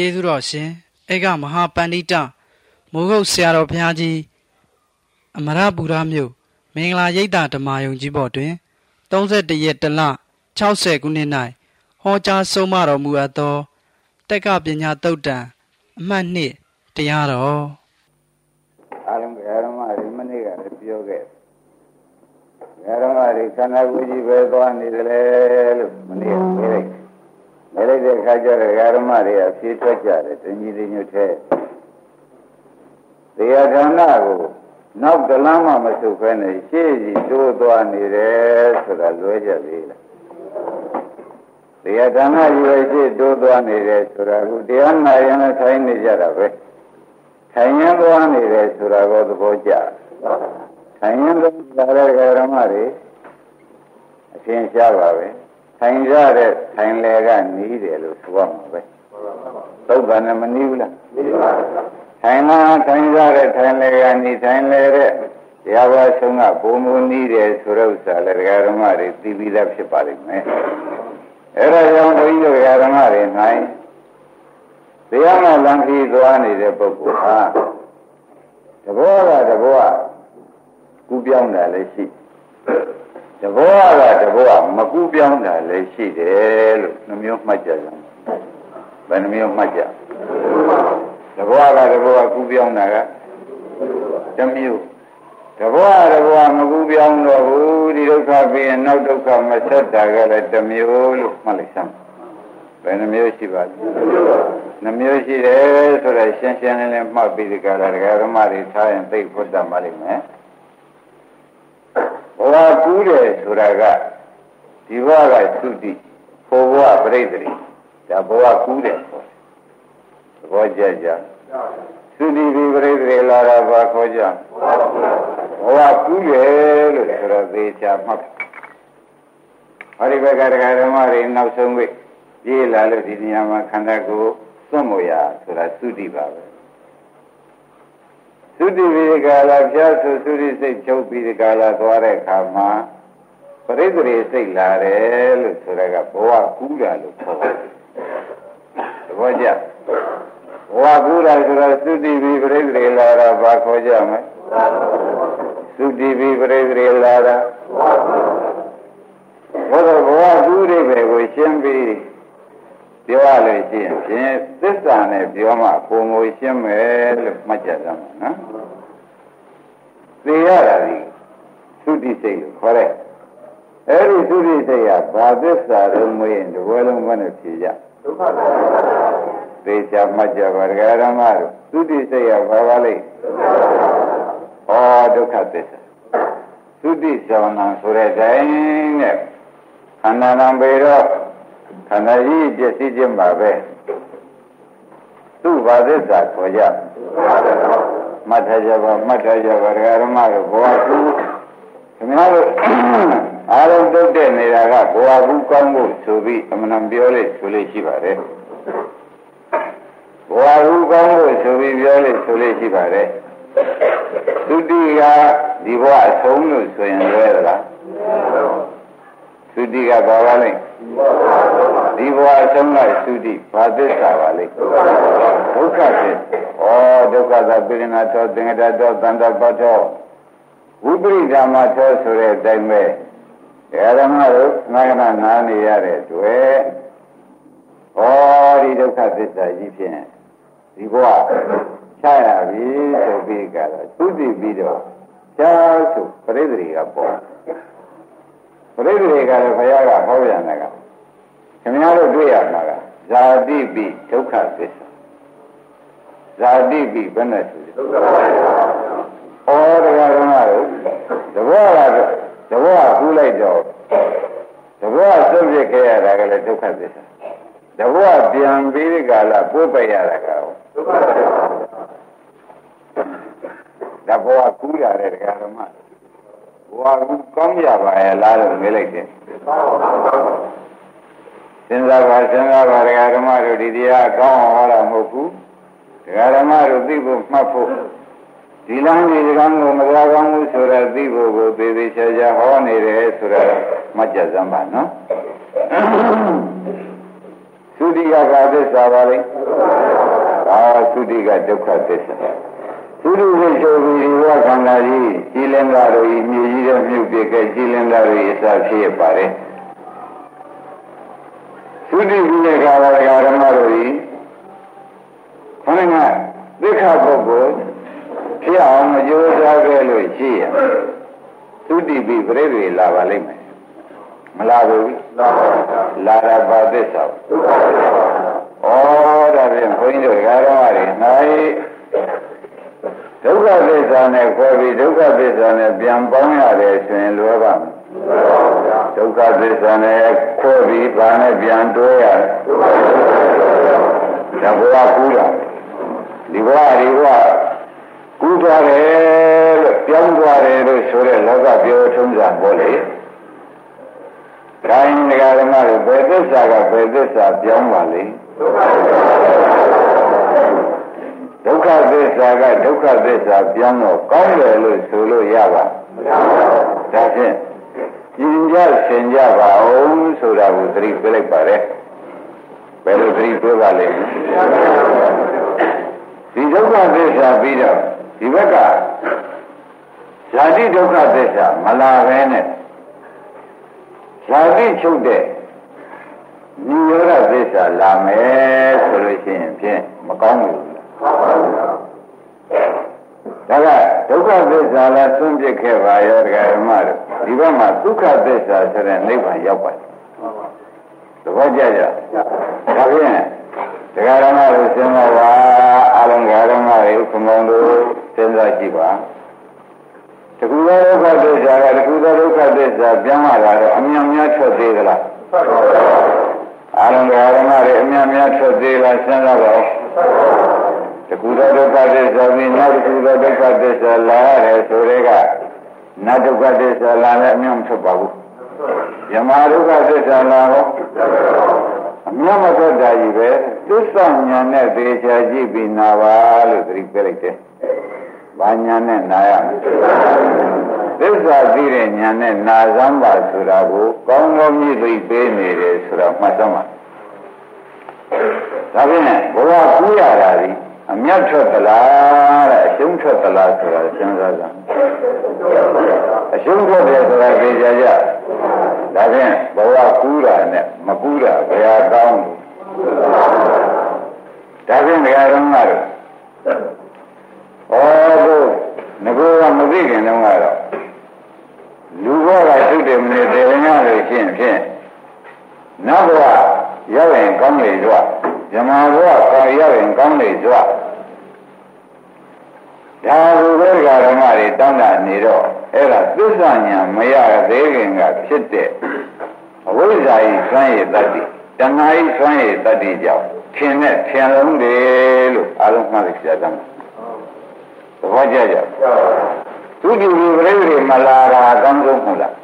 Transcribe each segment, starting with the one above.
ကျေးဇူးတော်ရှင်ဧကမဟာပန္တိတမိုးကုတ်ဆရာတော်ဘုရားကြီးအမရပူရမြို့မင်္ဂလာရိပ်သာဓမ္မယုံကြီးဘော်တွင်31ရက်တလ60ခုနှစ်၌ဟောကြားဆုံးမတော်မူအပ်သော တက္ကပညာတုတ်တံအမှတ်နှစ်တရားတော်အားလုံးဓမ္မတွေမနေ့ကလည်းပြောခဲ့ဓမ္မတွေခန္ဓာကိုယ်ကြီးပဲသွားနေတယ်လို့မနေ့ကပြောလိုက် မဲလိုက်တဲ့အခါကျတော့ဓမ္မတွေအဖြေထွက်ကြတယ်တဏှီတွေညွတ်တဲ့တရားဌာနကိုနောက်တလမ်းမှမဆုတ်ဖဲနဲ့ရှေ့ကြီးတိုးသွားနေတယ်ဆိုတာလွဲကြသေးလားတရားဌာနကြီးပဲရှေ့တိုးသွားနေတယ်ဆိုတာကတရားနာရင်လည်းထိုင်နေကြတာပဲထိုင်ရင်သွားနေတယ်ဆိုတာကိုသဘောကျထိုင်ရင်သွားတဲ့ဓမ္မတွေအရှင်းရှားပါပဲ ထိုင်ရတဲ့ထိုင်လေကနီးတယ်လို့ဆိုရမှာပဲသုတ်တန်နဲ့မနီးဘူးလားနီးပါဘူးထိုင်လာထိုင်ကြတဲ့ထိုင်လေကနေထိုင်လေတဲ့တရားဘာဆုံးကဘုံမူနီးတယ်ဆိုတော့ဥစ္စာလေဒကာဓမ္မတွေသိပြီးသားဖြစ်ပါလိမ့်မယ်အဲဒါကြောင့်ဘုန်းကြီးတို့ဒကာဓမ္မတွေနိုင်တရားနာလံခီးသွားနေတဲ့ပုဂ္ဂိုလ်ဟာတဘောကတဘောကူပြောင်းတာလည်းရှိ တဘောကတဘောမကူပြောင်းတာလည်းရှိတယ်လို့နှမျိုးမှတ်ကြကြဘယ်နှမျိုးမှတ်ကြတဘောကတဘောကကူပြောင်းတာကတမျိုးတဘောကတဘောမကူပြောင်းတော့ဘူးဒီဒုက္ခပြီးရင်နောက်ဒုက္ခမဆက်တာကလည်းတမျိုးလို့မှတ်လိုက်စမ်းဘယ်နှမျိုးရှိပါလဲနှမျိုးရှိတယ်ဆိုတော့ရှင်းရှင်းလင်းလင်းမှတ်ပြီးဒီကလာဒကာဓမ္မတွေထားရင်သိဖို့တတ်ပါလိမ့်မယ်ဘ ဝကူးတယ်ဆိုတာကဒီဘဝကသုတိဘဝပြိတ္တိဒါဘဝကူးတယ်ပေါ့သဘောကျကြသုတိပိပရိသေလာတာဘာခေါ်ကြဘဝကူးတယ်လို့ဆိုတော့သေချာမှတ်ဟောဒီဘက်ကတရားဓမ္မတွေနောက်ဆုံးဝိပြေးလာလို့ဒီနေရာမှာခန္ဓာကိုယ်သွတ်မို့ရဆိုတာသုတိပါပဲ သုတိပိကာလပြာဆိုသုတိစိတ်ချုပ်ပြီးဒီကာလသွားတဲ့အခါမှာပရိသေစိတ်လာတယ်လို့ဆိုတော့ကဘဝကူးတာလို့ခေါ်တယ်သဘောကျဝါကူတာဆိုတော့သုတိပိပရိသေလာတာဘာခေါ်ကြမလဲသုတိပိပရိသေလာတာဘုရားဘဝကူရိပဲကိုရှင်းပြီး ပြောရလို့ရှိရင်ဖြင့်သစ္စာနဲ့ပြောမှပုံကိုရှင်းမယ်လို့မှတ်ကြသမှာနော်သိရတာဒီသုတိစိတ်ကိုခေါ်တဲ့အဲ့ဒီသုတိစိတ်ကဘာသစ္စာတော့မွေးရင်ဒီဘဝလုံးမနဲ့ဖြေကြဒုက္ခသစ္စာသေချာမှတ်ကြပါဒကာရမတို့သုတိစိတ်ရပါပါလိမ့်ဟောဒုက္ခသစ္စာသုတိဇဝနံဆိုတဲ့တိုင်းနဲ့ခန္ဓာနံပေတော့ ခန္ဓာကြီးပြည့်စည်ခြင်းပါပဲသူ့ဘာသစ္စာခေါ်ကြမှတ်ထားကြပါမှတ်ထားကြပါဒကာရမတို့ဘောကူခင်ဗျားတို့အားလုံးတုတ်တဲ့နေတာကဘောကူကောင်းဖို့ဆိုပြီးအမှန်တန်ပြောလို့ဆိုလို့ရှိပါတယ်ဘဝရူကောင်းလို့ဆိုပြီးပြောလို့ဆိုလို့ရှိပါတယ်သုတိကဒီဘဝအဆုံးလို့ဆိုရင်လွဲသလားသုတိကဘာပါလဲ ဒီဘဝအဆုံးကသုတိဘာသစ္စာပါလဲဒုက္ခသစ္စာဩဒုက္ခသာပိရဏတောသင်္ကတတောသန္တပတောဝိပရိဓမ္မတောဆိုတဲ့အတိုင်းပဲဓမ္မတို့ငါကနာနာနေရတဲ့တွေ့ဩဒီဒုက္ခသစ္စာကြီးဖြင့်ဒီဘဝချရပြီဆိုပြီးကြတော့သုတိပြီးတော့ချာဆိုပရိသေတွေကပေါ် ပရိသေတွေကလည်းဘုရားကဟောပြန်တယ်ကခင်ဗျားတို့တွေ့ရမှာကဇာတိပိဒုက္ခသစ္စာဇာတိပိဘယ်နဲ့ဆိုလဲဒုက္ခသစ္စာဩတရားဓမ္မတို့တဘောကတော့တဘောကကူးလိုက်တော့တဘောကစွန့်ပြစ်ခဲ့ရတာကလည်းဒုက္ခသစ္စာတဘောကပြန်ပြီးဒီကလာပို့ပရတာကဒုက္ခဒါဘောကကူးရတဲ့တရားဓမ္မ ဘောကကောင်းကြပါရဲ့လားလို့မေးလိုက်တယ်စဉ်းစားပါစဉ်းစားပါတရားဓမ္မတို့ဒီတရားကောင်းအောင်ဟောတာမဟုတ်ဘူးတရားဓမ္မတို့သိဖို့မှတ်ဖို့ဒီလမ်းဒီကံကိုမသာကောင်းဘူးဆိုတော့သိဖို့ကိုသေသေးချာချာဟောနေတယ်ဆိုတော့မှတ်ကြစမ်းပါနော်သသုတိကကသစ္စာပါလေဒါသုတိကဒုက္ခသစ္စာ သုတိဝိသုဘီဒီဝခန္ဓာကြီးကြည်လင်္ကာတို့ဤမြေကြီးတဲ့မြုပ်ပြကဲကြည်လင်္ကာတို့ဤအစာဖြစ်ရပါတယ်သုတိဝိလေကာရဓမ္မတို့ဤခொနကသစ္ခပုဂ္ဂိုလ်ဖြစ်အောင်မကြိုးစားခဲ့လို့ရှိရသုတိပိပြိတွေလာပါလိမ့်မယ်မလာဘူးလာတာပါသစ္စာဩဒါဖြင့်ဘုန်းကြီးတို့ဓမ္မတွေနိုင် ဒုက္ခသစ္စာနဲ့ခေါ်ပြီးဒုက္ခသစ္စာနဲ့ပြန်ပေါင်းရတယ်ဆိုရင်လွယ်ပါမယ်ဒုက္ခသစ္စာနဲ့ခေါ်ပြီးဘာနဲ့ပြန်တွဲရတယ်ဒါဘဝကူးတာဒီဘဝဒီဘဝကူးသွားတယ်လို့ပြောင်းသွားတယ်လို့ဆိုတဲ့လောကပြောထုံးစံပေါ်လေခိုင်းဒကာဓမ္မတွေဘယ်သစ္စာကဘယ်သစ္စာပြောင်းပါလိမ့် ဒုက္ခသစ္စာကဒုက္ခသစ္စာပြောင်းတော့ကောင်းတယ်လို့ဆိုလို့ရပါဒါဖြင့်ကျင်ကြဆင်ကြပါအောင်ဆိုတာကိုသတိပေးလိုက်ပါတယ်ဘယ်လိုသတိပေးပါလိမ့်ဒီဒုက္ခသစ္စာပြီးတော့ဒီဘက်ကဇာတိဒုက္ခသစ္စာမလာပဲနဲ့ဇာတိချုပ်တဲ့နိရောဓသစ္စာလာမယ်ဆိုလို့ရှိရင်ဖြင့်မကောင်းဘူး ဒါကဒုက္ခသစ္စာလားသွန့်ပြစ်ခဲ့ပါရောတရားဓမ္မတို့ဒီဘက်မှာဒုက္ခသစ္စာဆိုတဲ့နိဗ္ဗာန်ရောက်ပါတယ်သဘောကျကြဒါဖြင့်တရားဓမ္မတို့စဉ်းစားပါအလုံးဓမ္မတွေခမောင်းတို့စဉ်းစားကြည့်ပါတကူသောဒုက္ခသစ္စာကတကူသောဒုက္ခသစ္စာပြန်လာတာတော့အမြင်များထွက်သေးသလားအာရုံဓမ္မတွေအမြင်များထွက်သေးလားစဉ်းစားပါဦး တကူသောဒုက္ခသစ္စာပြီးနောက်တကူသောဒုက္ခသစ္စာလာရတယ်ဆိုတဲ့ကနတ်ဒုက္ခသစ္စာလာလည်းအမြင်မထွက်ပါဘူးယမဒုက္ခသစ္စာလာတော့အမြတ်မထွက်တာကြီးပဲသစ္စာညာနဲ့သေချာကြည့်ပြီးနာပါလို့သတိပေးလိုက်တယ်ဘာညာနဲ့နာရမလဲသစ္စာသိတဲ့ညာနဲ့နာစမ်းပါဆိုတာကိုကောင်းကောင်းမြည်သိပေးနေတယ်ဆိုတာမှတ်သမ်းပါဒါဖြင့်ဘဝကူးရတာဒီ အမြတ်ထွက်သလားတဲ့အရှုံးထွက်သလားဆိုတာစဉ်းစားကြအရှုံးထွက်တယ်ဆိုတာသိကြကြဒါဖြင့်ဘဝကူးတာနဲ့မကူးတာဘယ်ဟာကောင်းလဲဒါဖြင့်ဒကာရမတို့ဩတို့ငကောကမသိခင်တုန်းကတော့လူဘောကသုတေမနေတေရညာလို့ရှင်းဖြင့်နောက်ဘဝရောက်ရင်ကောင်းလေကြွဇမဘဝကောင်းရောက်ရင်ကောင်းလေကြွ ဒါလိုပဲဓမ္မတွေတောင်းတာနေတော့အဲ့ဒါသစ္စာညာမရသေးခင်ကဖြစ်တဲ့အဝိဇ္ဇာဤဆွမ်းရည်တတ္တိတဏှာဤဆွမ်းရည်တတ္တိကြောင့်ထင်တဲ့ထင်လုံးတယ်လို့အလုံးမှတ်လိုက်ကြတာသဘောကျကြသူဒီဒီပြိဋိမလာတာအကောင်းဆုံးမဟုတ်လား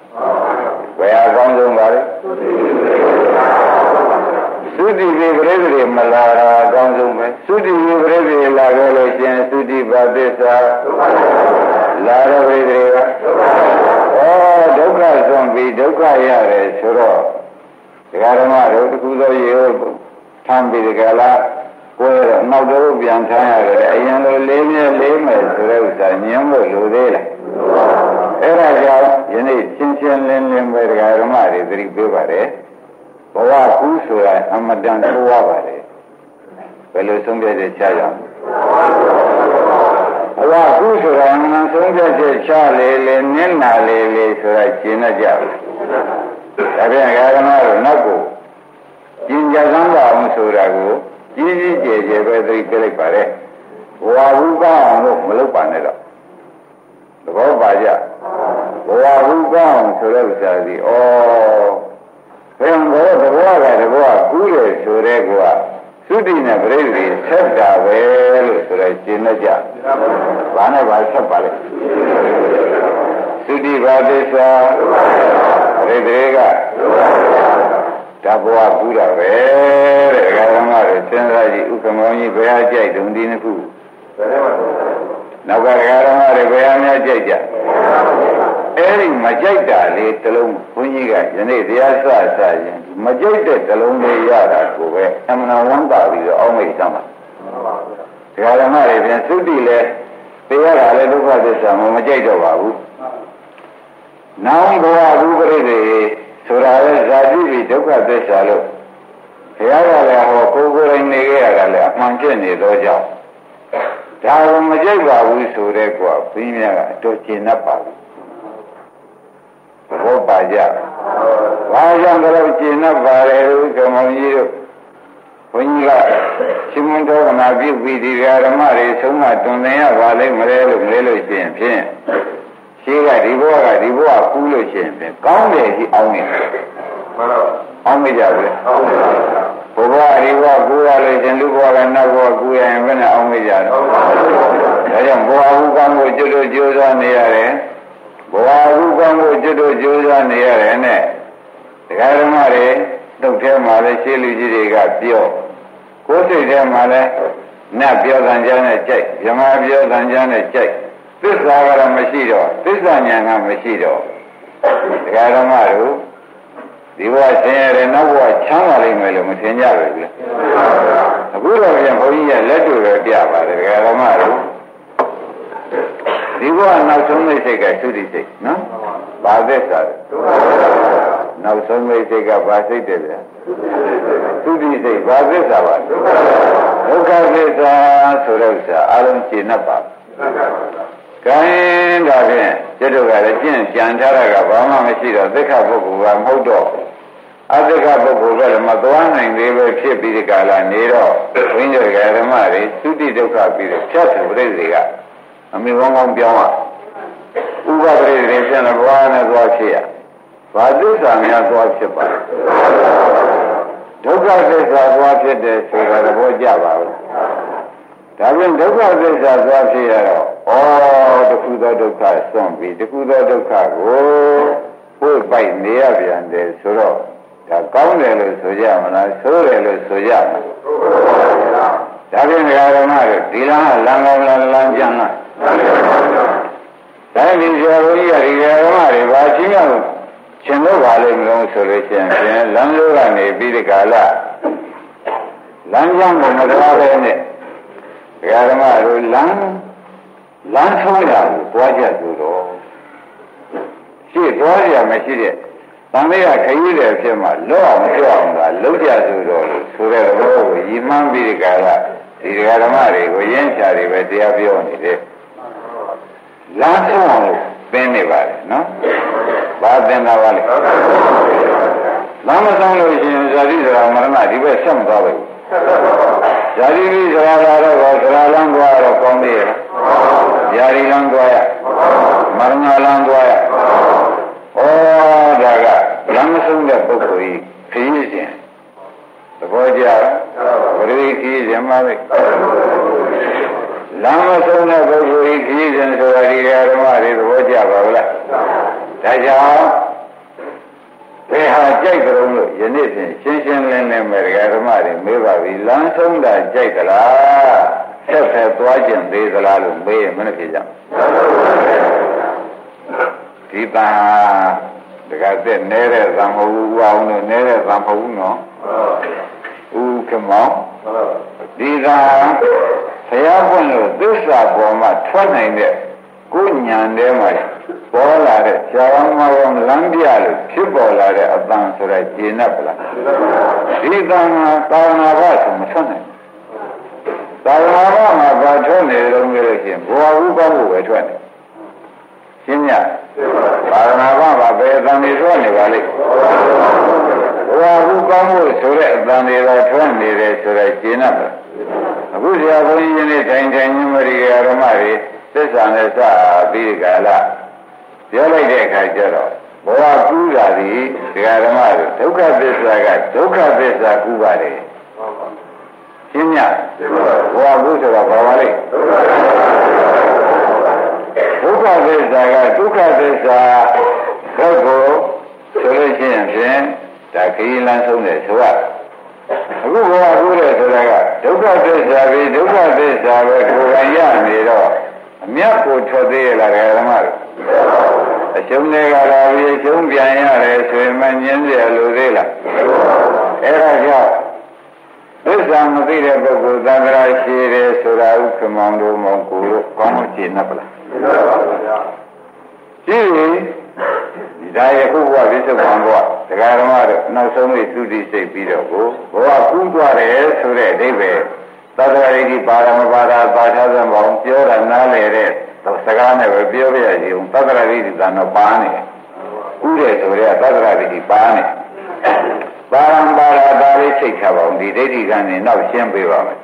ဘယ်အကောင်းဆုံးပါလဲ သုတိပိပရိသေမလာတာအကောင်းဆုံးပဲသုတိပိပရိသေလာခဲ့လို့ရှင်သုတိပါသစ္စာလာရပရိသေကဩဒုက္ခဆုံးပြီးဒုက္ခရတယ်ဆိုတော့ဒကာဓမ္မတို့တခုသောရေဟုတ်ထမ်းပြီးဒကာလားကိုယ်တော့နောက်တော့ပြန်ထမ်းရတယ်အရင်လိုလေးမြဲလေးမယ်ဆိုတဲ့ဥစ္စာညံဖို့လိုသေးလားအဲ့ဒါကြောင့်ယနေ့ရှင်းရှင်းလင်းလင်းပဲဒကာဓမ္မတွေသတိပေးပါတယ် ဘဝကူးဆိုတာအမတန်ဆိုးရပါတယ်ဘယ်လိုဆုံးဖြတ်ချက်ချရအောင်ဘဝကူးဆိုတာအမှန်ဆုံးဖြတ်ချက်ချလေလေနင်းနာလေလေဆိုတာရှင်းတတ်ကြဘူးဒါပြန်ဒကာဓမ္မတို့နောက်ကိုကျင်ကြစမ်းပါအောင်ဆိုတာကိုကြီးကြီးကျယ်ကျယ်ပဲသိပြလိုက်ပါလေဘဝဟုကောင်းအောင်လို့မလုပ်ပါနဲ့တော့သဘောပါကြဘဝဟုကောင်းအောင်ဆိုတဲ့ဥစ္စာဒီဩ ဘယ်ဘောသဘောကတဘောကူးတယ်ဆိုတဲ့ကွာသုတိနဲ့ပြိဋိဆက်တာပဲလို့ဆိုရဲရှင်းတတ်ကြဘာနဲ့ဘာဆက်ပါလဲသုတိဘာသစ္စာပြိဋိကဓဘဝကူးတာပဲတဲ့ဓမ္မတွေစဉ်းစားကြည့်ဥက္ကမောင်းကြီးဘယ်ဟာကြိုက်တုံဒီနှစ်ခုဘယ်ထဲမှာနောက်ကဓမ္မတွေဘယ်အများကြိုက်ကြ အဲ့ဒီမကြိုက်တာလေးတလုံးဘုန်းကြီးကယနေ့တရားစစရင်မကြိုက်တဲ့တလုံးလေးရတာကိုပဲအမှန်ဝမ်းသာပြီးတော့အောင်းမိတ်သမ်းပါဒကာဓမ္မတွေပြန်သုတိလဲတရားတာလဲဒုက္ခသစ္စာမမကြိုက်တော့ပါဘူးနောင်ဘဝဥပရိသေဆိုတာလဲဇာတိပြီးဒုက္ခသစ္စာလို့ဘုရားကလည်းဟောကိုယ်ကိုယ်တိုင်နေခဲ့ရတာလည်းအမှန်ကျင့်နေတော့ကြောင့်ဒါကမကြိုက်ပါဘူးဆိုတဲ့ကွာဘုရားကအတော်ကျင်납ပါဘူးသ ဘောပါကြဘာကြောင့်တော့ကျင်납ပါလဲလို့ကမောင်ကြီးတို့ဘုန်းကြီးကရှင်မွန်တော်ကနာပြုပြီးဒီဓမ္မတွေဆုံးမတွင်နေရပါလိမ့်မလဲလို့မလဲလို့ရှိရင်ဖြင့်ရှိကဒီဘဝကဒီဘဝကူးလို့ရှိရင်ဖြင့်ကောင်းတယ်ရှိအောင်နေတယ်မှန်တော့အောင်မကြဘူးအောင်ပါဘုရားဒီဘဝကူရလို့ရှင်လူဘဝကနောက်ဘဝကူရရင်ဘယ်နဲ့အောင်မကြတော့ဒါကြောင့်ဘဝဟုကောင်းကိုကျွတ်တို့ကြိုးစားနေရတယ်ဘဝ ဟုကောင်းကိုကျွတ်တို့ကြိုးစားနေရတယ်နဲ့တရားဓမ္မတွေတုတ်ထဲမှာလည်းရှင်းလူကြီးတွေကပြောကိုယ်စိတ်ထဲမှာလည်းနတ်ပြောသံကြားနဲ့ကြိုက်မြမပြောသံကြားနဲ့ကြိုက်သစ္စာကတော့မရှိတော့သစ္စာဉာဏ်ကမရှိတော့တရားဓမ္မတို့ဒီဘဝဆင်းရဲနောက်ဘဝချမ်းသာလိမ့်မယ်လို့မထင်ကြဘူးလေအခုတော့ပြန်ဘုန်းကြီးကလက်တွေ့ပဲပြပါတယ်ဓမ္မတို့ဒီဘဝနောက်ဆုံးမိတ်စိတ်ကသုတိစိတ်နော် ဘာသစ္စာလဲနောက်ဆုံးမိတ်စိတ်ကဘာစိတ်တယ်လဲသုတိစိတ်ဘာသစ္စာပါဒုက္ခသစ္စာဆိုတဲ့ဥစ္စာအလုံးရှင်း납ပါကဲဒါဖြင့်ကျွတ်တို့ကလည်းကျင့်ကြံထားတာကဘာမှမရှိတော့သစ္ခပုဂ္ဂိုလ်ကမဟုတ်တော့အသစ္ခပုဂ္ဂိုလ်ကလည်းမသွားနိုင်သေးပဲဖြစ်ပြီးဒီကာလနေတော့ဝိညာဉ်ကဓမ္မတွေသုတိဒုက္ခပြီးတော့ဖြတ်သူပြိတ္တိကအမိကောင်းကောင်းပြောင်းရ ဥပပရိသေပြန်လည်းဘဝနဲ့သွားဖြစ်ရဘာသစ္စာများသွားဖြစ်ပါဒုက္ခသစ္စာသွားဖြစ်တယ်ဆိုတာသဘောကျပါဘူးဒါပြင်ဒုက္ခသစ္စာသွားဖြစ်ရတော့ဩတခုသောဒုက္ခစွန့်ပြီးတခုသောဒုက္ခကိုကိုယ်ပိုက်နေရပြန်တယ်ဆိုတော့ဒါကောင်းတယ်လို့ဆိုကြမလားဆိုးတယ်လို့ဆိုကြမလားဒါပြင်ဓမ္မတို့ဒီလမ်းလမ်းကောင်းလားလမ်းကျမ်းလား ဒါဒီဆရာဘုန်းကြီးကဒီဓမ္မတွေဘာချင်းရလို့ရှင်လို့ပါလိမ့်မလို့ဆိုလို့ရှိရင်ဖြင့်လမ်းလို့ကနေပြီးဒီကာလလမ်းကြောင်းကိုမတော်ပဲနဲ့ဒကာဓမ္မတို့လမ်းလမ်းဆုံးရကိုတွားကြဆိုတော့ရှေ့တွားရမရှိတဲ့တန်လေးကခရီးတယ်ဖြစ်မှလွတ်အောင်ကြောက်အောင်လားလုံးကြဆိုတော့ဆိုတဲ့ဘောကိုရည်မှန်းပြီးဒီကာလဒီဒကာဓမ္မတွေကိုရင်းချာတွေပဲတရားပြောနေတယ် လမ်းဆုံးအောင်လို့ပင်းနေပါတယ်နော်ဘာသင်တာပါလဲလမ်းမဆုံးလို့ရှိရင်ဇာတိဇရာမရဏဒီဘက်ဆက်မသွားဘူးဇာတိဇရာလာတော့ဇရာလမ်းသွားတော့ကောင်းသေးရဲ့ဇာတိလမ်းသွားရမရဏလမ်းသွားရဩဒါကလမ်းမဆုံးတဲ့ပုဂ္ဂိုလ်ကြီးခရီးစဉ်သဘောကျဘယ်လိုခရီးစဉ်မှာလဲ လမ်းမဆုံးတဲ့ပုဂ္ဂိုလ်ဤခရီးစဉ်ဆိုတာဒီဓမ္မတွေသဘောကျပါဘူးလားဒါကြောင့်ဘယ်ဟာကြိုက်ကြုံလို့ယနေ့ဖြင့်ရှင်းရှင်းလင်းလင်းပဲဓမ္မတွေမေးပါပြီလမ်းဆုံးတာကြိုက်သလားဆက်ဆက်သွားကျင်သေးသလားလို့မေးရင်မနဲ့ဖြစ်ကြဒီပါတကယ်တဲ့နဲတဲ့သံမဟုတ်ဘူးအောင်လို့နဲတဲ့သံမဟုတ်ဘူးနော်ဦးခမောဒီက ဘုရားပွင့်လို့သစ္စာပေါ်မှာထွက်နိုင်တဲ့ကိုဉာဏ်ထဲမှာပေါ်လာတဲ့ဇာဝမဝံလမ်းပြလို့ဖြစ်ပေါ်လာတဲ့အတန်ဆိုတဲ့ကျေနပ်ပလားဒီတန်မှာသာဝနာဘဆိုမထွက်နိုင်သာဝနာဘမှာဘာထွက်နေလို့မျိုးလို့ရှိရင်ဘောဟုကောင်းဖို့ပဲထွက်နေရှင်းညသာဝနာဘမှာဘယ်အတန်တွေထွက်နေပါလိမ့်ဘောဟုကောင်းဖို့ဆိုတဲ့အတန်တွေတော့ထွက်နေတယ်ဆိုတဲ့ကျေနပ်ပါ အခုဆရာဘုန်းကြီးနဲ့ထိုင်ထိုင်ညမရိယာဓမ္မတွေသစ္စာနဲ့စပြီးကြလားပြောလိုက်တဲ့အခါကျတော့ဘဝကူးတာဒီဒကာဓမ္မတို့ဒုက္ခသစ္စာကဒုက္ခသစ္စာကူးပါတယ်ရှင်းညဘဝကူးဆိုတာဘာပါလဲဒုက္ခသစ္စာကဒုက္ခသစ္စာဘုတ်ကိုဆိုလို့ရှိရင်ဖြင့်ဒါခရီးလမ်းဆုံးတယ်ဆိုရ အခုဘဝကူးတယ်ဆိုတာကဒုက္ခသစ္စာပြီးဒုက္ခသစ္စာပဲကိုယ်တိုင်ရနေတော့အအမြတ်ကိုထွက်သေးရလားဓမ္မတို့အရှုံးတွေကလာပြီးအရှုံးပြန်ရတယ်ဆိုရင်မငင်းရလို့သေးလားအဲ့ဒါကြောင့်သစ္စာမသိတဲ့ပုဂ္ဂိုလ်သံဃာရှိတယ်ဆိုတာဥက္ကမောင်တို့မောင်ကိုတို့ကောင်းမှရှင်း납လားရှိပြီ ဒီဒါရခုဘဝပြစ္ဆုတ်ဘဝတရားဓမ္မတို့နောက်ဆုံးလေးသုတိစိတ်ပြီးတော့ကိုဘဝကူးသွားတယ်ဆိုတဲ့အဓိပ္ပာယ်သတ္တဝါရိပါရမပါဒပါဌာသံပေါင်းပြောတာနားလေတဲ့စကားနဲ့ပဲပြောပြရစီအောင်သတ္တရာရိတိတန်တော့ပါနေတယ်ဥတယ်ဆိုရဲသတ္တရာရိတိပါနေပါရံပါရတာလေးချိန်ချပါအောင်ဒီဒိဋ္ဌိကနေနောက်ရှင်းပေးပါမယ်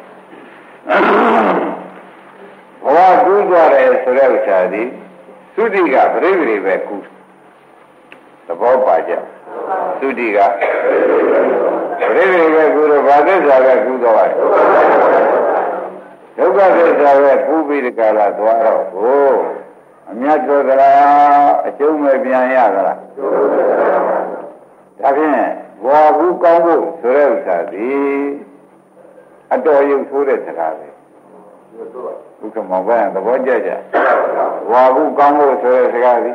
ဘဝကူးသွားတယ်ဆိုတဲ့ဥစ္စာဒီသုတိကပြိပရိပဲကူး သဘောပါကြသုတိကပြိပရိပဲကူးတော့ဗာသစ္စာပဲကူးတော့ဒုက္ခသစ္စာပဲကူးပြီးဒီကလာသွားတော့ကိုအမြတ်တော်သလားအကျုံးမဲ့ပြန်ရသလားဒါဖြင့်ဘောဘူးကောင်းဖို့ဆိုတဲ့ဥစ္စာဒီအတော်ရုပ်ဆိုးတဲ့စကားပဲဘုက္ကမောဘယ်သဘောကျကြဘောဘူးကောင်းဖို့ဆိုတဲ့စကားဒီ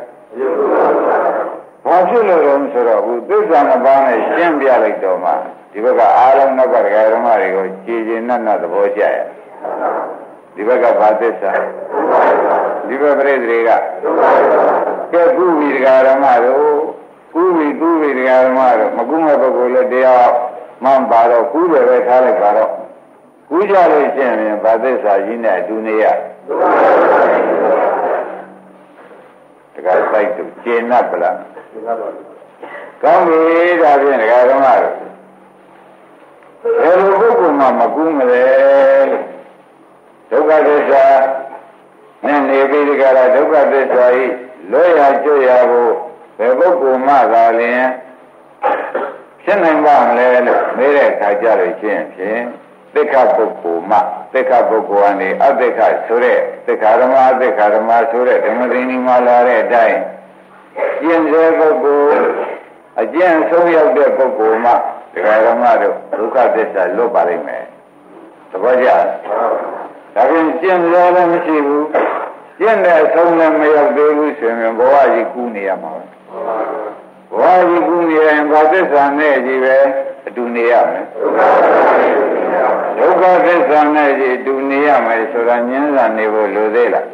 ဘာဖြစ်လို့လဲဆိုတော့ဘူးသစ္စာမပန်းနဲ့ရှင်းပြလိုက်တော့မှဒီဘက်ကအာရုံနောက်ကဒကာဓမ္မတွေကိုကြည်ကျင်နဲ့နဲ့သဘောကျရဒီဘက်ကဘာသစ္စာဒီဘက်ပြိတ္တိကကဲကုဝိဒကာဓမ္မတို့ကုဝိကုဝိဒကာဓမ္မတို့မကုမဲ့ပုဂ္ဂိုလ်လည်းတရားမှန်ပါတော့ကုတယ်ပဲထားလိုက်ပါတော့ကုကြလို့ရှိရင်ဘာသစ္စာကြီးနဲ့အတူနေရ တခါစိုက်သူကျင်납ပလားကောင်းပြီဒါဖြင့်ဒကာဓမ္မတို့ဘယ်လိုပုဂ္ဂိုလ်မှမကူးမလဲဒုက္ခသစ္စာနဲ့နေပြီးဒီကရာဒုက္ခသစ္စာဤလွဲရကျွရဖို့ဘယ်ပုဂ္ဂိုလ်မှသာလျင်ဖြစ်နိုင်ပါမလဲလို့မေးတဲ့အခါကျလို့ရှင်းဖြင့် သိက္ခပုဂ္ဂိုလ်မှသိက္ခပုဂ္ဂိုလ်ကနေအသိက္ခဆိုတဲ့သိက္ခာဓမ္မအသိက္ခာဓမ္မဆိုတဲ့ဓမ္မသင်္နီမှာလာတဲ့အတိုင်းကျင့်စေပုဂ္ဂိုလ်အကျင့်ဆုံးရောက်တဲ့ပုဂ္ဂိုလ်မှဒကာဓမ္မတို့ဒုက္ခသစ္စာလွတ်ပါလိမ့်မယ်သဘောကျဒါပြင်ကျင့်စေလည်းမရှိဘူးကျင့်တဲ့အဆုံးလည်းမရောက်သေးဘူးဆိုရင်ဘဝကြီးကူးနေရမှာ ဘဝကြီးကူးနေရင်ဘာသစ္စာနဲ့ကြီးပဲအတူနေရမယ်ဒုက္ခသစ္စာနဲ့ကြီးအတူနေရမယ်ဆိုတာဉာဏ်စာနေဖို့လိုသေးလား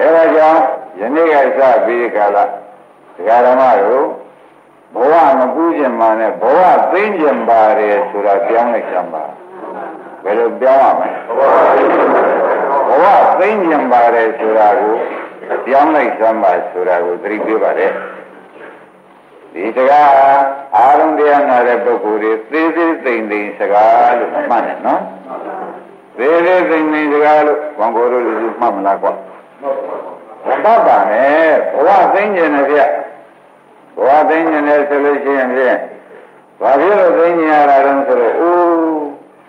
အဲဒါကြောင့်ယနေ့ကစပြီးကာလဒကာဓမ္မတို့ဘဝမကူးခြင်းမှနဲ့ဘဝသိခြင်းပါတယ်ဆိုတာပြောင်းလိုက်ကြပါဘယ်လိုပြောင်းရမလဲဘဝသိခြင်းပါတယ်ဆိုတာကိုပြောင်းလိုက်စမ်းပါဆိုတာကိုသတိပေးပါတယ် ဒီစကားအာရုံတရားနာတဲ့ပုဂ္ဂိုလ်တွေသေးသေးသိမ့်သိမ့်စကားလို့မှတ်တယ်နော်သေးသေးသိမ့်သိမ့်စကားလို့ဘုံကိုယ်တို့လူမှတ်မလားကွာမပတ်ပါနဲ့ဘဝသိခြင်းနဲ့ပြဘဝသိခြင်းနဲ့ဆိုလို့ရှိရင်ဖြင့်ဘာဖြစ်လို့သိခြင်းရတာလဲဆိုတော့အိုး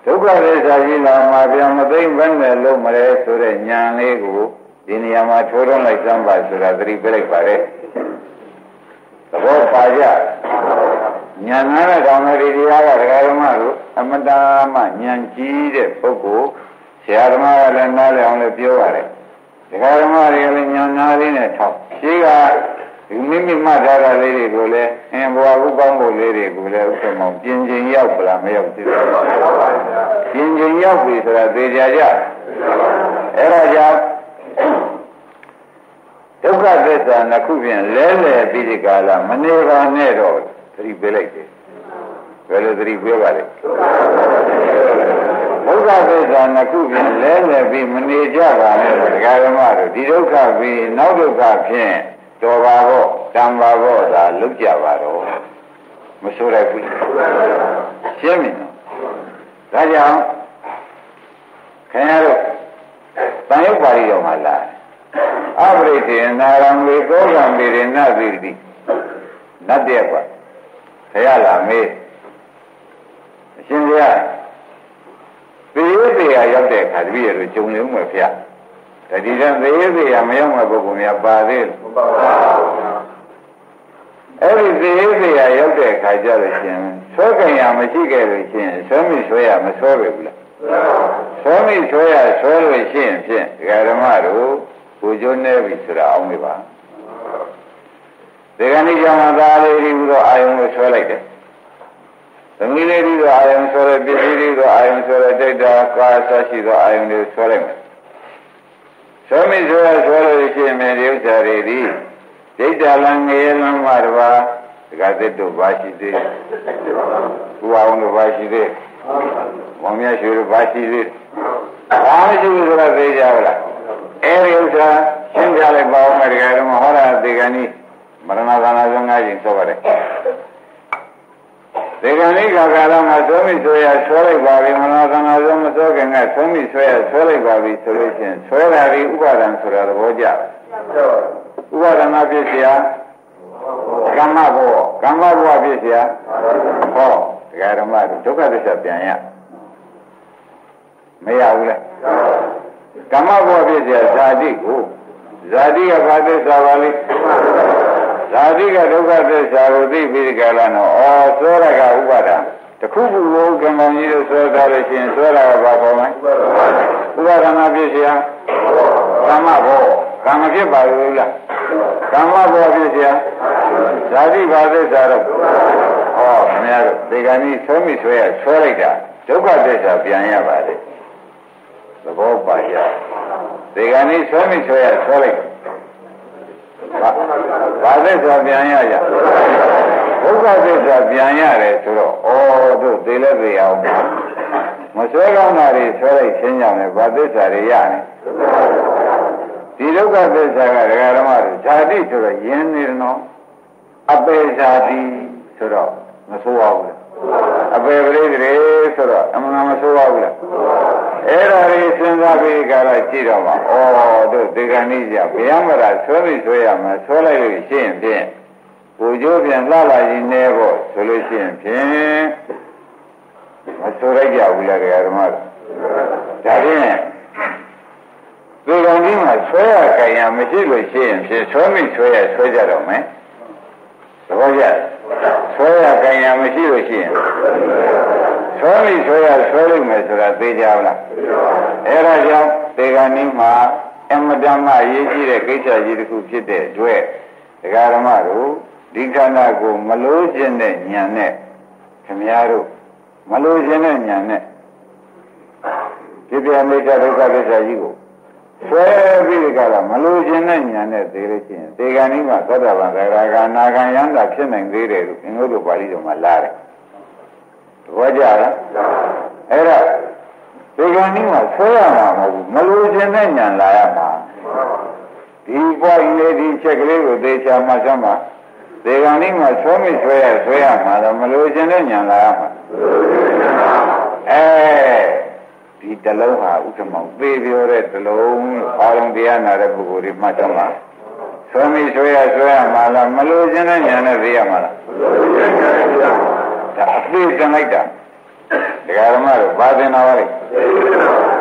ဒုက္ခသစ္စာကြီးလာမှာပြန်မသိမ့်ဘဲနဲ့လုံးမလဲဆိုတဲ့ဉာဏ်လေးကိုဒီနေရာမှာထိုးထွန်းလိုက်စမ်းပါဆိုတာသတိပေးလိုက်ပါလေ သဘောပါကြညာနာတဲ့ကောင်းတဲ့တရားကဒကာဓမ္မတို့အမတားမှဉာဏ်ကြီးတဲ့ပုဂ္ဂိုလ်ဆရာဓမ္မကလည်းနားလည်အောင်လည်းပြောပါတယ်ဒကာဓမ္မတွေကလည်းဉာဏ်နာလေးနဲ့ထောက်ရှိကဒီမိမိမှတ်ထားတာလေးတွေကိုလည်းအင်းဘဝဥပ္ပံဖို့လေးတွေကိုလည်းဥပ္ပမောင်ပြင်ချိန်ရောက်ပလားမရောက်သေးဘူးပြင်ချိန်ရောက်ပြီဆိုတာသေချာကြအဲ့ဒါကြောင့် ဒုက္ခသစ္စာနှစ်ခုဖြင့်လဲလဲပြီးဒီကာလမနေပါနဲ့တော့သတိပေးလိုက်တယ်ဘယ်လိုသတိပေးပါလဲဒုက္ခသစ္စာနှစ်ခုဖြင့်လဲလဲပြီးမနေကြပါနဲ့တော့ဒကာဓမ္မတို့ဒီဒုက္ခပြီးနောက်ဒုက္ခဖြင့်တော်ပါတော့တံပါတော့သာလွတ်ကြပါတော့မဆိုရဘူးရှင်းပြီနော်ဒါကြောင့်ခင်ဗျားတို့တန်ရုပ်ပါဠိတော်မှာလာ အပရိသေနာရံဝေကောကံပေရဏသီတိနတ်တဲ့ကွာဆရာလာမေးအရှင်ဘုရားသေရသေရရောက်တဲ့အခါတပည့်ရလို့ဂျုံလုံးမယ်ဖျားတတိယသေရသေရမရောက်မဲ့ပုဂ္ဂိုလ်များပါသေးလို့မပါပါဘူးအဲ့ဒီသေရသေရရောက်တဲ့အခါကျလို့ရှင်ဆွဲကြင်ရမရှိခဲ့လို့ရှင်ဆွဲမိဆွဲရမဆွဲပဲဘူးလားဆွဲမိဆွဲရဆွဲလို့ရှိရင်ဖြင့်ဒကာဓမ္မတို့ ကိုကျိုးနေပြီဆိုတာအောင်မေးပါဒီကနေ့ကျမှသားလေးတွေပြီးတော့အာယုံကိုဆွဲလိုက်တယ်သမီးလေးတွေတော့အာယုံဆွဲရပစ္စည်းတွေတော့အာယုံဆွဲရတိတ်တာကာဆရှိသောအာယုံတွေဆွဲလိုက်မယ်ဆွဲမိဆွဲရဆွဲလို့ရှိရင်ဒီဥစ္စာတွေဒီဒိဋ္ဌလံငရေလံမှာတပါဒကာသစ်တို့ဘာရှိသေးဘုရားအောင်တို့ဘာရှိသေးမောင်မြတ်ရွှေတို့ဘာရှိသေးဘာမရှိဘူးဆိုတော့သိကြပါလား အဲဒီဥစ္စာရှင်းပြလိုက်ပါဦးမယ်ဒကာတော်မဟောတာဒီကနေ့မရဏသာနာဆုံး၅ချိန်ဆိုပါတယ်ဒီကနေ့ခါကာလမှာသုံးမိဆွဲရဆွဲလိုက်ပါပြီမနောသနာဆုံးမစိုးခင်ကသုံးမိဆွဲရဆွဲလိုက်ပါပြီဆိုလို့ရှိရင်ဆွဲတာဒီဥပါဒံဆိုတာသဘောကျဥပါဒနာဖြစ်เสียကမ္မဘောကမ္မဘောဖြစ်เสียဟောတရားဓမ္မတို့ဒုက္ခသစ္စာပြန်ရမရဘူးလေ ကမ္မဘောဖြစ်เสียဇာတိကိုဇာတိကဘာသစ္စာပါလိဇာတိကဒုက္ခသစ္စာကိုသိပြီးကြလားနော်ဩဆွဲရကဥပါဒံတခုခုကိုကံကောင်းကြီးလို့ဆွဲထားလို့ရှိရင်ဆွဲရတာဘာပေါ်မလဲဥပါဒနာဖြစ်เสียကမ္မဘောကံမဖြစ်ပါဘူးလားကမ္မဘောဖြစ်เสียဇာတိဘာသစ္စာတော့ဟောခင်ဗျားတို့ဒီကနေ့ဆွဲမိဆွဲရဆွဲလိုက်တာဒုက္ခသစ္စာပြန်ရပါလေ သဘောပါရဒီကနေ့ဆွဲမိဆွဲရဆွဲလိုက်ဘာသစ္စာပြန်ရကြဒုက္ခသစ္စာပြန်ရတယ်ဆိုတော့ဩတို့သိလဲသိအောင်မဆွဲကောင်းတာတွေဆွဲလိုက်ချင်းကြောင့်လည်းဘာသစ္စာတွေရနေဒီဒုက္ခသစ္စာကဒကာဓမ္မတွေဇာတိဆိုတော့ယဉ်နေတယ်နော်အပေဇာတိဆိုတော့မဆိုးပါဘူးအပေပရိသေဆိုတော့အမှန်မဆိုးပါဘူးလား အဲ့ဒါလေးစဉ်းစားပြီးကြတော့ကြည့်တော့မှဩတို့ဒီကနေ့ကျဘုရားမရာဆွဲပြီးဆွဲရမှာဆွဲလိုက်လို့ရှိရင်ဖြင့်ကိုကျိုးပြန်လှလာရင်နေဖို့ဆိုလို့ရှိရင်ဖြင့်မဆိုးလိုက်ကြဘူးလားဓမ္မတို့ဒါဖြင့်ဒီကနေ့မှာဆွဲရကြင်ရမရှိလို့ရှိရင်ဖြင့်ဆွဲမိဆွဲရဆွဲကြတော့မယ်သဘောကျ ဆွဲရကြင်ရမရှိလို့ရှိရင်ဆွဲမိဆွဲရဆွဲလို့မယ်ဆိုတာသိကြပါလားအဲဒါကြောင့်ဒီကနေ့မှာအမတမအရေးကြီးတဲ့ကိစ္စကြီးတစ်ခုဖြစ်တဲ့အတွက်ဒကာဓမ္မတို့ဒီခန္ဓာကိုမလို့ခြင်းတဲ့ဉာဏ်နဲ့ခင်ဗျားတို့မလို့ခြင်းတဲ့ဉာဏ်နဲ့ဒီပြမိတ်ဒုက္ခသစ္စာကြီးကို ဆွဲပြီးကြတာမလို့ခြင်းတဲ့ဉာဏ်နဲ့သိလို့ရှိရင်ဒီကနေ့မှာသောတာပန်သရဂါနာဂံယန္တာဖြစ်နိုင်သေးတယ်လို့အင်္ဂုတ္တပါဠိတော်မှာလာတယ်သဘောကျလားအဲ့ဒါဒီကနေ့မှာဆွဲရမှာမဟုတ်ဘူးမလို့ခြင်းတဲ့ဉာဏ်လာရမှာဒီပွားကြီးလေးဒီချက်ကလေးကိုသေချာမှတ်စမ်းပါဒီကနေ့မှာဆွဲမိဆွဲရဆွဲရမှာတော့မလို့ခြင်းတဲ့ဉာဏ်လာရမှာအဲ ဒီတလုံးဟာဥက္ကမောင်သေပြောတဲ့တလုံးအာရုံတရားနာတဲ့ပုဂ္ဂိုလ်တွေမှတ်စမ်းပါဆွဲမိဆွဲရဆွဲရမှာလားမလို့ခြင်းတဲ့ဉာဏ်နဲ့သိရမှာလားဒါအသေးတင်လိုက်တာဒကာဓမ္မတို့ဘာသင်တာပါလဲ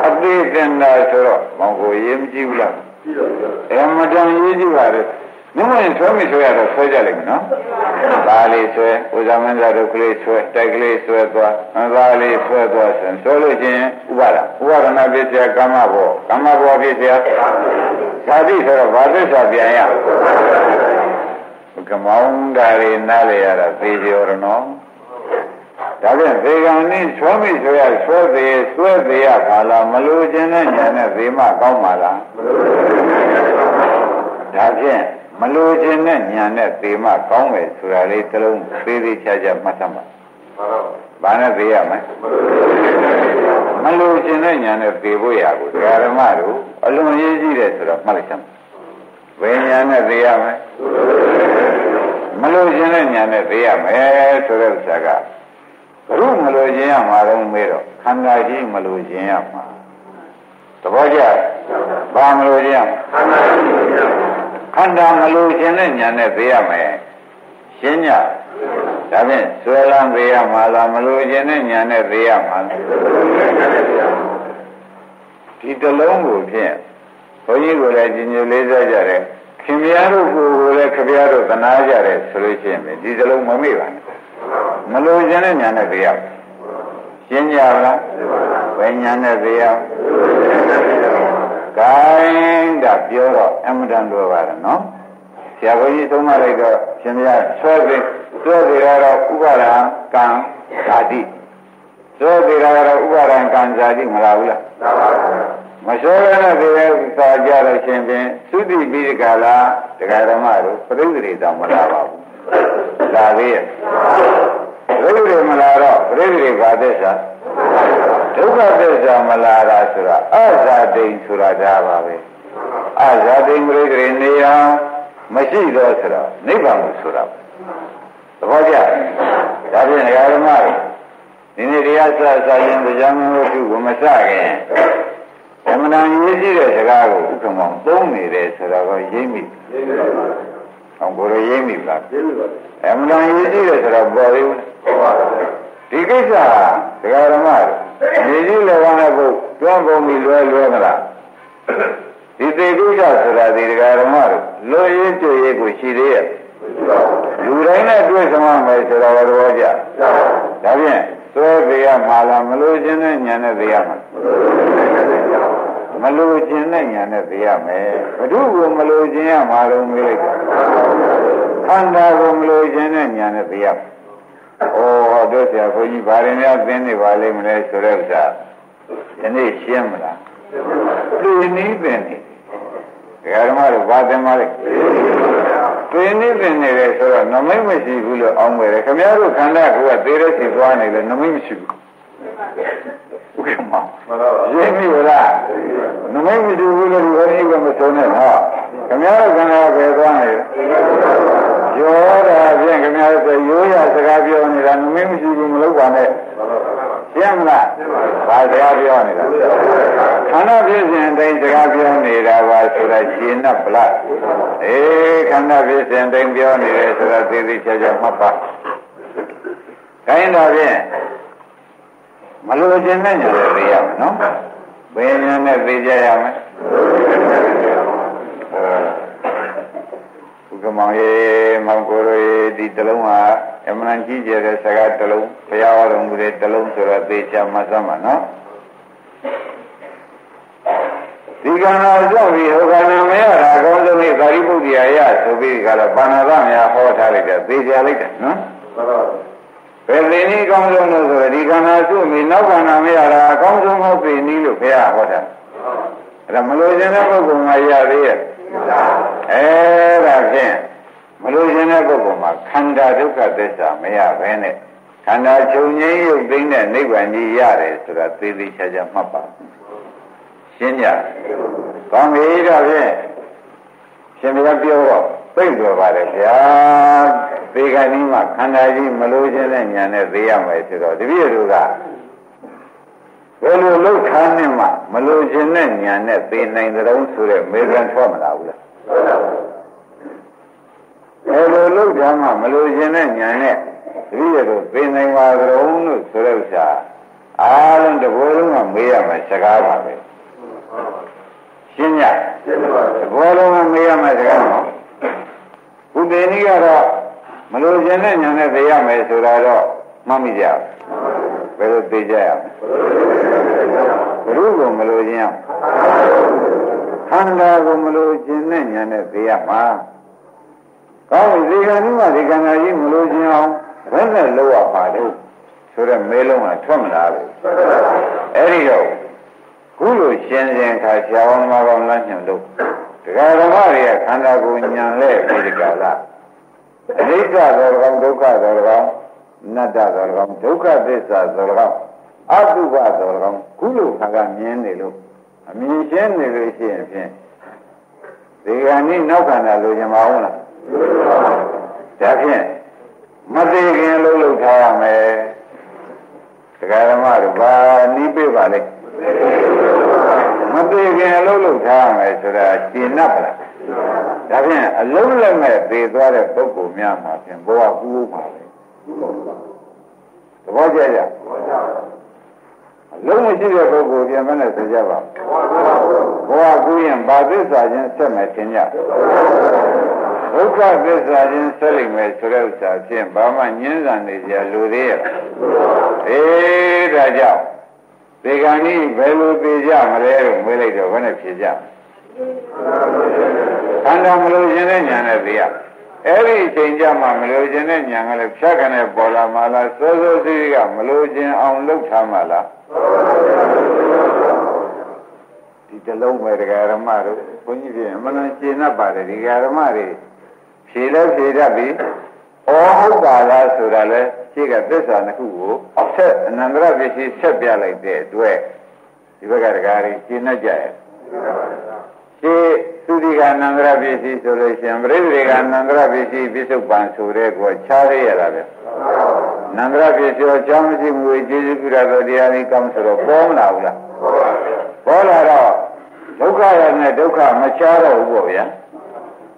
အသေးတင်တာဆိုတော့မောင်ကိုရေးမကြည့်ဘူးလားအဲမတန်ရေးကြည့်ပါလေ မမရင်ဆွဲမိဆွဲရတော့ဆွဲကြလိမ့်မယ်နော်။ဒါလေးဆွဲဥဇာမင်းသားတို့ကလေးဆွဲတိုက်ကလေးဆွဲသွား။ဒါလေးဆွဲသွားဆိုရင်ဆိုလို့ချင်းဥပါဒ။ဥပါဒနာပြည့်စရာကာမဘော။ကာမဘောပြည့်စရာဇာတိဆိုတော့ဘာသစ္စာပြန်ရ။ကမောင်းဓာရီနားလေရတာသေချေရနော်။ဒါဖြင့်သေကံနဲ့ဆွဲမိဆွဲရဆွဲသေးဆွဲသေးရပါလားမလို့ခြင်းနဲ့ညာနဲ့သေမကောင်းပါလား။ဒါဖြင့် မလိုချင်တဲ့ညာနဲ့သေမကောင်းမယ်ဆိုတာလေးတစ်လုံးသေးသေးချာချာမှတ်သမှာ။ဘာနဲ့သေရမလဲ။မလိုချင်တဲ့ညာနဲ့သေဖို့ရကိုဓမ္မတို့အလွန်ရေးကြည့်တယ်ဆိုတော့မှတ်လိုက်စမ်း။ဘယ်ညာနဲ့သေရမလဲ။မလိုချင်တဲ့ညာနဲ့သေရမယ်ဆိုတဲ့ဥစ္စာကဘုရုမလိုချင်ရမှာတော့မေးတော့ခန္ဓာကြီးမလိုချင်ရမှာ။သဘောကျ။ဘာမလိုချင်ရမှာ။ခန္ဓာကြီးမလို ချင်ရမှာခန္ဓာမလို့ခြင်းနဲ့ညာနဲ့သိရမယ်ရှင်းညဒါဖြင့်ဆွဲလန်းသိရမှာလားမလို့ခြင်းနဲ့ညာနဲ့သိရမှာလားဒီတလုံးကိုဖြင့်ဘုန်းကြီးကိုလည်းကြီးညိုလေးစားကြတယ်ခင်ဗျားတို့ကိုယ်ကိုလည်းခင်ဗျားတို့သနာကြတယ်ဆိုလို့ရှိရင်ဒီတလုံးမမေ့ပါနဲ့မလို့ခြင်းနဲ့ညာနဲ့သိရရှင်းကြလားဘယ်ညာနဲ့သိရ င်းဒါပြောတော့အမှန်တန်လိုပါတယ်နော်ဆရာဘုန်းကြီးသုံးမလိုက်တော့ရှင်မရဆွဲပြီးဆွဲပြီးတော့ဥပါဒံကံဓာတိဆွဲပြီးတော့ဥပါဒံကံဓာတိမလားဘူးလားမလျှောရတဲ့ဒီသာကြလို့ရှင်ဖြင့်သုတိပိဒကလာတရားဓမ္မတို့ပြိဿတွေတောင်မလာပါဘူးလာသေးရဲ့ပြိဿတွေမလာတော့ပြိဿတွေဘာသစ္စာဒုက္ခသစ္စာမလာတာဆိုတာအဇာ တိန်ဆိုတာဒါပါပဲအဇာတိန်ပြိဿတွေနေရမရှိတော့ဆိုတော့နိဗ္ဗာန်ကိုဆိုတာသဘောကျဒါဖြင့်ဓမ္မတွေဒီနေ့တရားစစရင်တရားမလို့ပြုမစခင်အမှန်တန်ရေးကြည့်တဲ့စကားကိုဥက္ကမောင်သုံးနေတယ်ဆိုတော့ရိပ်မိ။အောင်ဘိုးရရိပ်မိလား။အမှန်တန်ရေးကြည့်တယ်ဆိုတော့ပေါ်သေးဘူး။ဒီကိစ္စဟာဒကာဓမ္မတွေ ဒီကြီးလောကနဲ့ကိုတွန်းကုန်ပြီးလွဲလွဲမလား။ဒီသေကိစ္စဆိုတာဒီဒကာဓမ္မတွေလွဲရင်ကြွရေးကိုရှိသေးရဲ့။လူတိုင်းနဲ့တွေ့ဆောင်ရမယ်ဆိုတော့ဘောကြ။ဒါဖြင့်သွဲသေးရမှာလားမလို့ခြင်းနဲ့ညာနဲ့သေးရမှာမလို့ခြင်းနဲ့ညာနဲ့သေးရမယ်ဘု து ကိုမလို့ခြင်းရမှာတော့မေးလိုက်တာခန္ဓာကိုမလို့ခြင်းနဲ့ညာနဲ့သေးရမှာ ဩတို့ဆရာဘုန်းကြီးဗာရင်များသိနေပါလိမ့်မလဲဆိုတဲ့ဥစ္စာဒီနေ့ရှင်းမလားသူနည်းပင်နေဓမ္မတို့ဘာသင်ပါလဲပင်နေပင်နေတယ်ဆိုတော့နမိတ်မရှိဘူးလို့အောင်းပဲတယ်ခင်ဗျားတို့ခန္ဓာကိုယ်ကသေးတဲ့စီသွားနေတယ်နမိတ်မရှိဘူး ဥက္ကမရင်းပြီလားနမိတ်မရှိဘူးလို့ဒီဘယ်နည်းကမဆုံးနဲ့ဟောခင်ဗျားတို့ခန္ဓာကယ်သွားနေတယ်ရောတာဖြင့်ခင်ဗျားတို့ရိုးရစကားပြောနေတာနမိတ်မရှိဘူးမလုပ်ပါနဲ့ရှင်းမလားဘာစကားပြောနေတာခန္ဓာဖြစ်စဉ်တိုင်းစကားပြောနေတာပါဆိုတာရှင်း납ဗလားအေးခန္ဓာဖြစ်စဉ်တိုင်းပြောနေတယ်ဆိုတာသိသိချာချာမှတ်ပါခိုင်းတော့ဖြင့် မလိုချင်တဲ့ညာတွေသိရမယ်နော်ဘယ်ညာနဲ့သိကြရမလဲဥက္ကမောင်ရေမောင်ကိုရေဒီတလုံးဟာအမှန်ကြီးကျယ်တဲ့စကားတလုံးဘုရားဟောတော်မူတဲ့တလုံးဆိုတော့သေချာမှတ်သမှာနော်ဒီကံတော်ကြောင့်ဒီဟောကံမရတာအကောင်းဆုံးလေးသာရိပုတ္တရာရဆိုပြီးကတော့ဘာနာသများဟောထားလိုက်တယ်သေချာလိုက်တယ်နော် ဘယ်သိနည်းကောင်းဆုံးလို့ဆိုတော့ဒီကံတော်စုမိနောက်ကံမရတာအကောင်းဆုံးဟုတ်ပြီနည်းလို့ဘုရားဟောတာအဲ့ဒါမလို့ခြင်းတဲ့ပုဂ္ဂိုလ်ကရသေးရဲ့အဲဒါဖြင့်မလို့ခြင်းတဲ့ပုဂ္ဂိုလ်မှာခန္ဓာဒုက္ခသစ္စာမရဘဲနဲ့ခန္ဓာချုပ်ငြိမ်းရုပ်သိမ်းတဲ့နိဗ္ဗာန်ကြီးရတယ်ဆိုတာသေသေးချာချာမှတ်ပါရှင်းကြ။ကောင်းပြီတော့ဖြင့်ရှင်ဘုရားပြောတော့ သိတော်ပါတယ်ဗျာ။သေကနီးမှာခန္ဓာကြီးမလို့ခြင်းနဲ့ညာနဲ့သိရမယ်ဆိုတော့တပည့်တို့ကဘယ်လိုလှုပ်ခါနဲ့မှမလို့ခြင်းနဲ့ညာနဲ့သိနိုင်တဲ့ုံဆိုတဲ့မေရန်ထွက်မလာဘူးလား။ဘယ်လိုလှုပ်ထားမှမလို့ခြင်းနဲ့ညာနဲ့တပည့်တို့သိနိုင်ပါကြုံလို့ဆိုတဲ့ဥစ္စာအားလုံးတဘောလုံးကမေးရမယ်စကားပါပဲ။ရှင်းညရှင်းပါဘူးဘောလုံးကမေးရမယ်စကားနော် ဘုဒ္ဓနည်းကတော့မလို့ခြင်းနဲ့ညာနဲ့သိရမယ်ဆိုတာတော့မှတ်မိကြဘယ်လိုသိကြရမလဲဘုရုကိုမလို့ခြင်းခန္ဓာကိုမလို့ခြင်းနဲ့ညာနဲ့သိရမှာကောင်းပြီဒီကနေ့မှဒီကံသာကြီးမလို့ခြင်းအောင်ဘယ်နဲ့လောက်ရပါလို့ဆိုတော့မဲလုံးကထွက်မလာဘူးအဲ့ဒီတော့ခုလိုရှင်းရှင်းခါဆရာဝန်မကောင်းလမ်းညွှန်လို့ တရားဓမ္မတွေကခန္ဓာကိုယ်ညံလဲပြီးဒီကလာအနိစ္စသောကောင်ဒုက္ခသောကောင်နတ္တသောကောင်ဒုက္ခသစ္စာသောကောင်အတုပသောကောင်ခုလိုခါကမြင်နေလို့အမြင်ရှင်းနေလို့ရှိရင်ဖြင့်ဒီကနေ့နောက်ခန္ဓာလိုချင်မအောင်လားဒါဖြင့်မသိခင်လှုပ်လှုပ်ထားရမယ်တရားဓမ္မတို့ဘာနီးပြပါလဲမ သေးခင်အလုံးလုံးထားရမယ်ဆိုတာရှင်း납ပါလားဒါဖြင့်အလုံးလက်မဲ့သေသွားတဲ့ပုဂ္ဂိုလ်များမှာဖြင့်ဘဝကူးမှာပဲသဘောကျကြအလုံးမရှိတဲ့ပုဂ္ဂိုလ်ပြန်မနဲ့သိကြပါဘဝကူးရင်ဘာသစ္စာချင်းဆက်မယ်ထင်ကြဒုက္ခသစ္စာချင်းဆက်လိမ့်မယ်ဆိုတဲ့ဥစ္စာဖြင့်ဘာမှညှင်းဆန်နေကြလူသေးရဲ့အေးဒါကြောင့် ဒီကံကြီးဘယ်လိုသိကြမလဲလို့မေးလိုက်တော့ဘယ်နဲ့ဖြေကြခန္ဓာမလို့ခြင်းတဲ့ညာနဲ့သိရအဲ့ဒီအချိန်ကြမှာမလို့ခြင်းတဲ့ညာကလည်းဖြတ်ကနေပေါ်လာမှလားစောစောစီးကမလို့ခြင်းအောင်လုပ်ထားမှလားဒီတလုံးပဲတရားဓမ္မတို့ဘုန်းကြီးပြင်အမှန်တန်ရှင်းတတ်ပါတယ်ဒီတရားဓမ္မတွေဖြေလဲဖြေတတ်ပြီဩဟုတ်ပါလားဆိုတာလဲ ရှင်းကသစ္စာနှစ်ခုကိုဆက်အနန္တရပစ္စည်းဆက်ပြလိုက်တဲ့အတွက်ဒီဘက်ကတရားတွေရှင်းတတ်ကြရဲ့ရှင်းသုတိကအနန္တရပစ္စည်းဆိုလို့ရှိရင်ပရိသေကအနန္တရပစ္စည်းပြစ္ဆုတ်ပန်ဆိုတဲ့ကိုခြားရရတာပဲနန္ဒရပစ္စည်းရောချမ်းမရှိမှုကျေစုပြုရသောတရားလေးကောင်းဆိုတော့ပေါ်မလာဘူးလားပေါ်လာတော့ဒုက္ခရနဲ့ဒုက္ခမချားတော့ဘူးပေါ့ဗျာ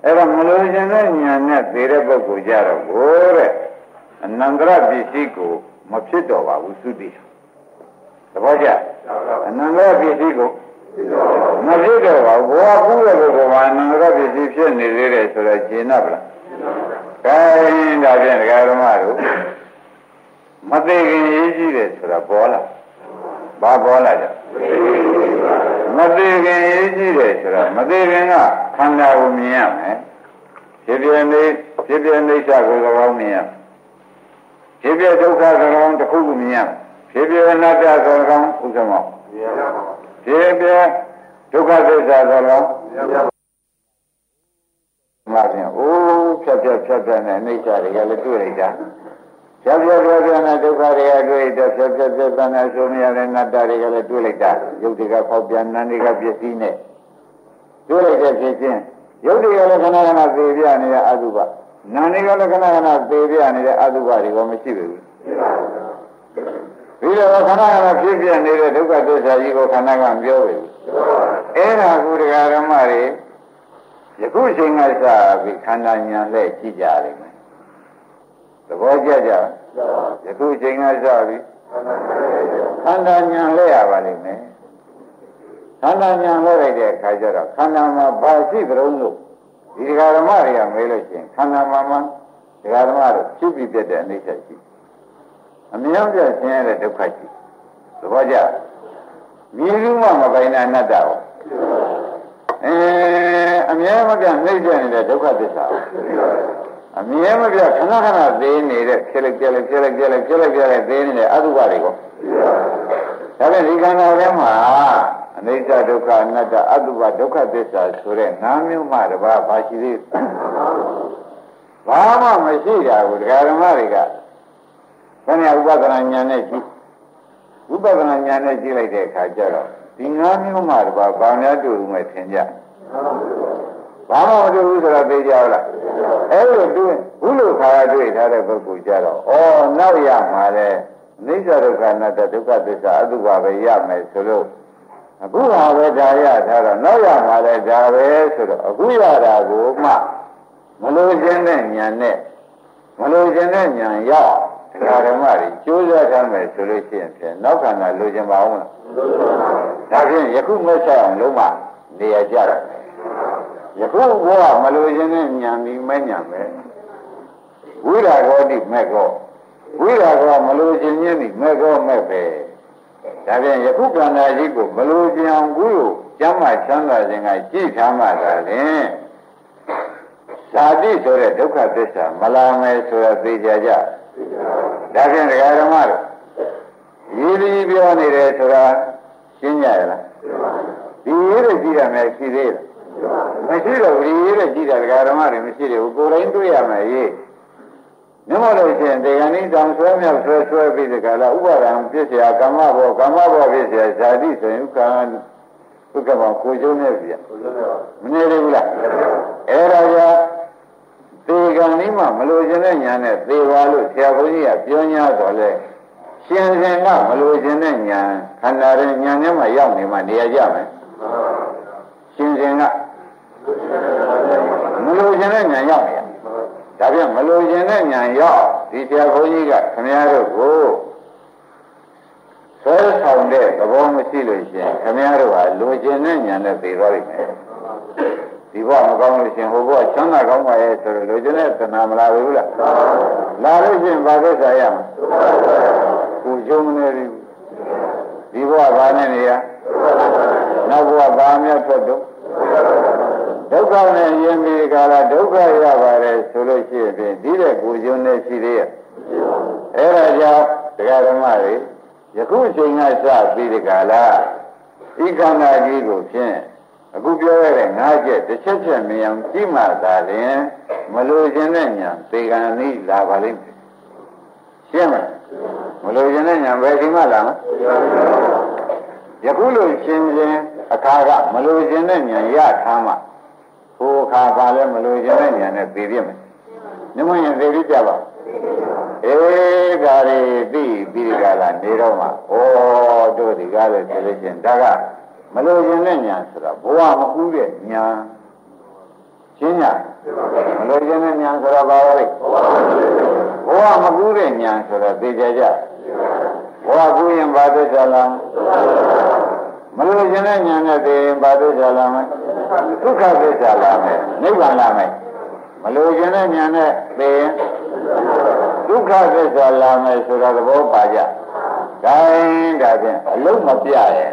အဲ့တော့မလို့ခြင်းတဲ့ဉာဏ်နဲ့သိတဲ့ပုဂ္ဂိုလ်ကြတော့ကိုတဲ့ အနန္တရပစ္စည်းကိုမဖြစ်တော့ပါဘူးသုတိသဘောကျအနန္တရပစ္စည်းကိုမဖြစ်တော့ပါဘူးဘောကူးတဲ့ပုဂ္ဂိုလ်မှာအနန္တရပစ္စည်းဖြစ်နေသေးတယ်ဆိုတော့ရှင်း납လားခိုင်းဒါဖြင့်ဒကာဓမ္မတို့မသိခင်ရေးကြည့်တယ်ဆိုတာပေါ်လာဘာပေါ်လာကြမသိခင်ရေးကြည့်တယ်ဆိုတာမသိခင်ကခန္ဓာကိုမြင်ရမယ်ဖြစ်ပြနေဖြစ်ပြနေချကို၎င်းမြင်ရ ဖြစ်ပြဒုက္ခကို၎င်းတစ်ခုကိုမြင်ရဖြစ်ပြအနတ္တကို၎င်းဥစ္စာမောဖြစ်ပြဒုက္ခသစ္စာကို၎င်းမှပြန်အိုးဖြတ်ဖြတ်ဖြတ်ဖြတ်နဲ့အိဋ္ဌာတွေကလည်းတွေ့လိုက်တာဖြတ်ဖြတ်ဖြတ်ဖြတ်နဲ့ဒုက္ခတွေကတွေ့တော့ဖြတ်ဖြတ်ဖြတ်ဖြတ်နဲ့ဆိုမရတဲ့နတ္တတွေကလည်းတွေ့လိုက်တာယုတ်တွေကဖောက်ပြန်နန်းတွေကပစ္စည်းနဲ့တွေ့လိုက်တဲ့ဖြစ်ချင်းယုတ်တွေကလည်းခဏခဏသေပြနေတဲ့အတုပ နာနေကလည်းခဏခဏသေပြနေတဲ့အတုပတွေကမရှိဘူးပြီးတော့ခဏခဏဖြစ်ပြနေတဲ့ဒုက္ခသစ္စာကြီးကိုခန္ဓာကပြောပြီအဲ့ဒါကုဒကာဓမ္မတွေယခုချိန်ကစပြီးခန္ဓာညာနဲ့ကြည့်ကြရမယ်သဘောကျကြယခုချိန်ကစပြီးခန္ဓာညာလဲရပါလိမ့်မယ်ခန္ဓာညာလဲလိုက်တဲ့အခါကျတော့ခန္ဓာမှာဘာရှိကြုံလို့ ဒီဒကာဓမ္မတွေကမေးလို့ရှိရင်ခန္ဓာမှာမှဒကာဓမ္မတို့ဖြစ်ပြီးပြတဲ့အိဋ္ဌရှိအမြဲပြဆင်းရဲတဲ့ဒုက္ခရှိသဘောကျမြည်လို့မှမပိုင်တဲ့အနတ္တရောအဲအမြဲမပြနှိမ့်ပြနေတဲ့ဒုက္ခသစ္စာအမြဲမပြခဏခဏသေးနေတဲ့ဖြစ်လိုက်ပြလိုက်ဖြစ်လိုက်ပြလိုက်ဖြစ်လိုက်ပြလိုက်သေးနေတဲ့အတုပတွေကိုဒါနဲ့ဒီခန္ဓာထဲမှာအ နိစ္စဒုက္ခအနတ္တအတုပဒုက္ခသစ္စာဆိုတဲ့နာမျိုးမှတပါးဘာရှိသေးဘာမှမရှိတာကိုဒကာဓမ္မတွေကခဏဥပဒနာဉာဏ်နဲ့ကြည့်ဥပဒနာဉာဏ်နဲ့ကြည့်လိုက်တဲ့အခါကျတော့ဒီငါးမျိုးမှတပါးဘာများတူဦးမယ်ထင်ကြဘာမှမတူဘူးဆိုတော့သိကြလားအဲ့လိုတွေ့ဘူးလို့ခါရတွေ့ထားတဲ့ပုဂ္ဂိုလ်ကြတော့ဩနောက်ရမှာလေနိစ္စဒုက္ခအနတ္တဒုက္ခသစ္စာအတုပါပဲရမယ်ဆိုလို့ အခုဟာပဲဒါရထားတော့နောက်ရမှာလေဒါပဲဆိုတော့အခုရတာကိုမှမလို့ခြင်းတဲ့ညာနဲ့မလို့ခြင်းတဲ့ညာရောက်တရားဓမ္မတွေကျိုးစားထားမယ်ဆိုလို့ရှိရင်ဖြင့်နောက်ခန္ဓာလိုချင်ပါအောင်လားဒါဖြင့်ယခုမဆက်အောင်လုံးမနေရကြတယ်ယခုဘဝမလိုချင်တဲ့ညာပြီးမညာပဲဝိရာဂောတိမဲ့ကောဝိရာဂောမလိုချင်ခြင်းဒီမဲ့ကောမဲ့ပဲ ဒါဖြင့်ယခုခန္ဓာကြီးကိုမလိုချင်အောင်ကုလို့ကျမ်းမာချမ်းသာခြင်းကကြည့်ထားမှသာလင်ဇာတိဆိုတဲ့ဒုက္ခသစ္စာမလာမယ်ဆိုတာသိကြကြဒါဖြင့်ဒကာဓမ္မတို့ရည်ရည်ပြောနေတယ်ဆိုတာရှင်းကြရလားဒီရည်ရည်ကြည့်ရမယ်ရှိသေးလားမရှိတော့ရည်ရည်ကြည့်တာဒကာဓမ္မတွေမရှိတယ်ကိုယ်တိုင်တွေ့ရမယ်ရေး မြတ်လို့ရှင်တေဂဏိတောင်ဆွဲမြောက်ဆွဲဆွဲပြီးဒီကလာဥပါဒံပြည့်စရာကမ္မဘောကမ္မဘောပြည့်စရာဇာတိဆိုရင်ဥက္ကံဥက္ကံကိုကျုံးနေပြီ။မနေရဘူးလား။အဲ့ဒါကြောင့်တေဂဏိမှမလို့ရှင်တဲ့ညာနဲ့သေပါလို့ဆရာဘုန်းကြီးကပြောညာတော်လဲရှင်ရှင်ကမလို့ရှင်တဲ့ညာခန္ဓာရဲ့ညာထဲမှာရောက်နေမှနေရာကြမယ်။ရှင်ရှင်က မလိုချင်တဲ့ညာရောက်ဒီဆရာဘုန်းကြီးကခင်ဗျားတို့ကိုဆွဲဆောင်တဲ့သဘောမရှိလို့ရှိရင်ခင်ဗျားတို့ဟာလိုချင်တဲ့ညာနဲ့သေသွားပြီမယ်ဒီဘဝမကောင်းလို့ရှင်ဟိုဘဝချမ်းသာကောင်းပါရဲ့ဆိုတော့လိုချင်တဲ့သနာမလာဘူးလားလာလို့ရှင်ဘာသစ္စာရမလဲကိုကျုံမနေဘူးဟဒီဘဝဘာနဲ့နေရနောက်ဘဝဘာမြတ်ထွက်တော့ ဒုက္ခနဲ့ယဉ်ပြီးကာလဒုက္ခရပါတယ်ဆိုလို့ရှိရင်ဒီတဲ့ကိုကျုံနဲ့ရှိသေးရဲ့အဲဒါကြောင့်တရားဓမ္မတွေယခုအချိန်ကစပြီးဒီကာလဤခန္ဓာကြီးကိုဖြင့်အခုပြောရတဲ့ငါးချက်တစ်ချက်ချက်မြင်အောင်ကြည့်မှသာလျှင်မလို့ခြင်းတဲ့ညာသေကံဤလာပါလိမ့်မယ်ရှင်းမလားမလို့ခြင်းတဲ့ညာဘယ်ဒီမှလာမယခုလိုရှင်းခြင်းအခါကမလို့ခြင်းတဲ့ညာရထားမှ ဟိုအခါကလည်းမလို့ခြင်းတဲ့ညာနဲ့သိပြမယ်ညမရင်သိပြကြပါအေးဒါရီသိပြီးကြလားနေတော့မှဩတို့ဒီကားလည်းသိလို့ချင်းဒါကမလို့ခြင်းတဲ့ညာဆိုတာဘဝမကူးတဲ့ညာရှင်းညာမလို့ခြင်းတဲ့ညာဆိုတာဘာလဲဘဝမကူးတဲ့ညာဆိုတာသိကြကြဘဝကူးရင်ဘာသိကြလားမလို့ခြင်းတဲ့ညာနဲ့သိရင်ဘာသိကြလားမ ဒုက္ခသိကြလားမယ်နိဗ္ဗာန်လားမယ်မလို့ခြင်းတဲ့ညာနဲ့သိရင်ဒုက္ခသစ္စာလာမယ်ဆိုတာသဘောပါကြ။ဒါရင်ဒါဖြင့်အလုံးမပြရဲ့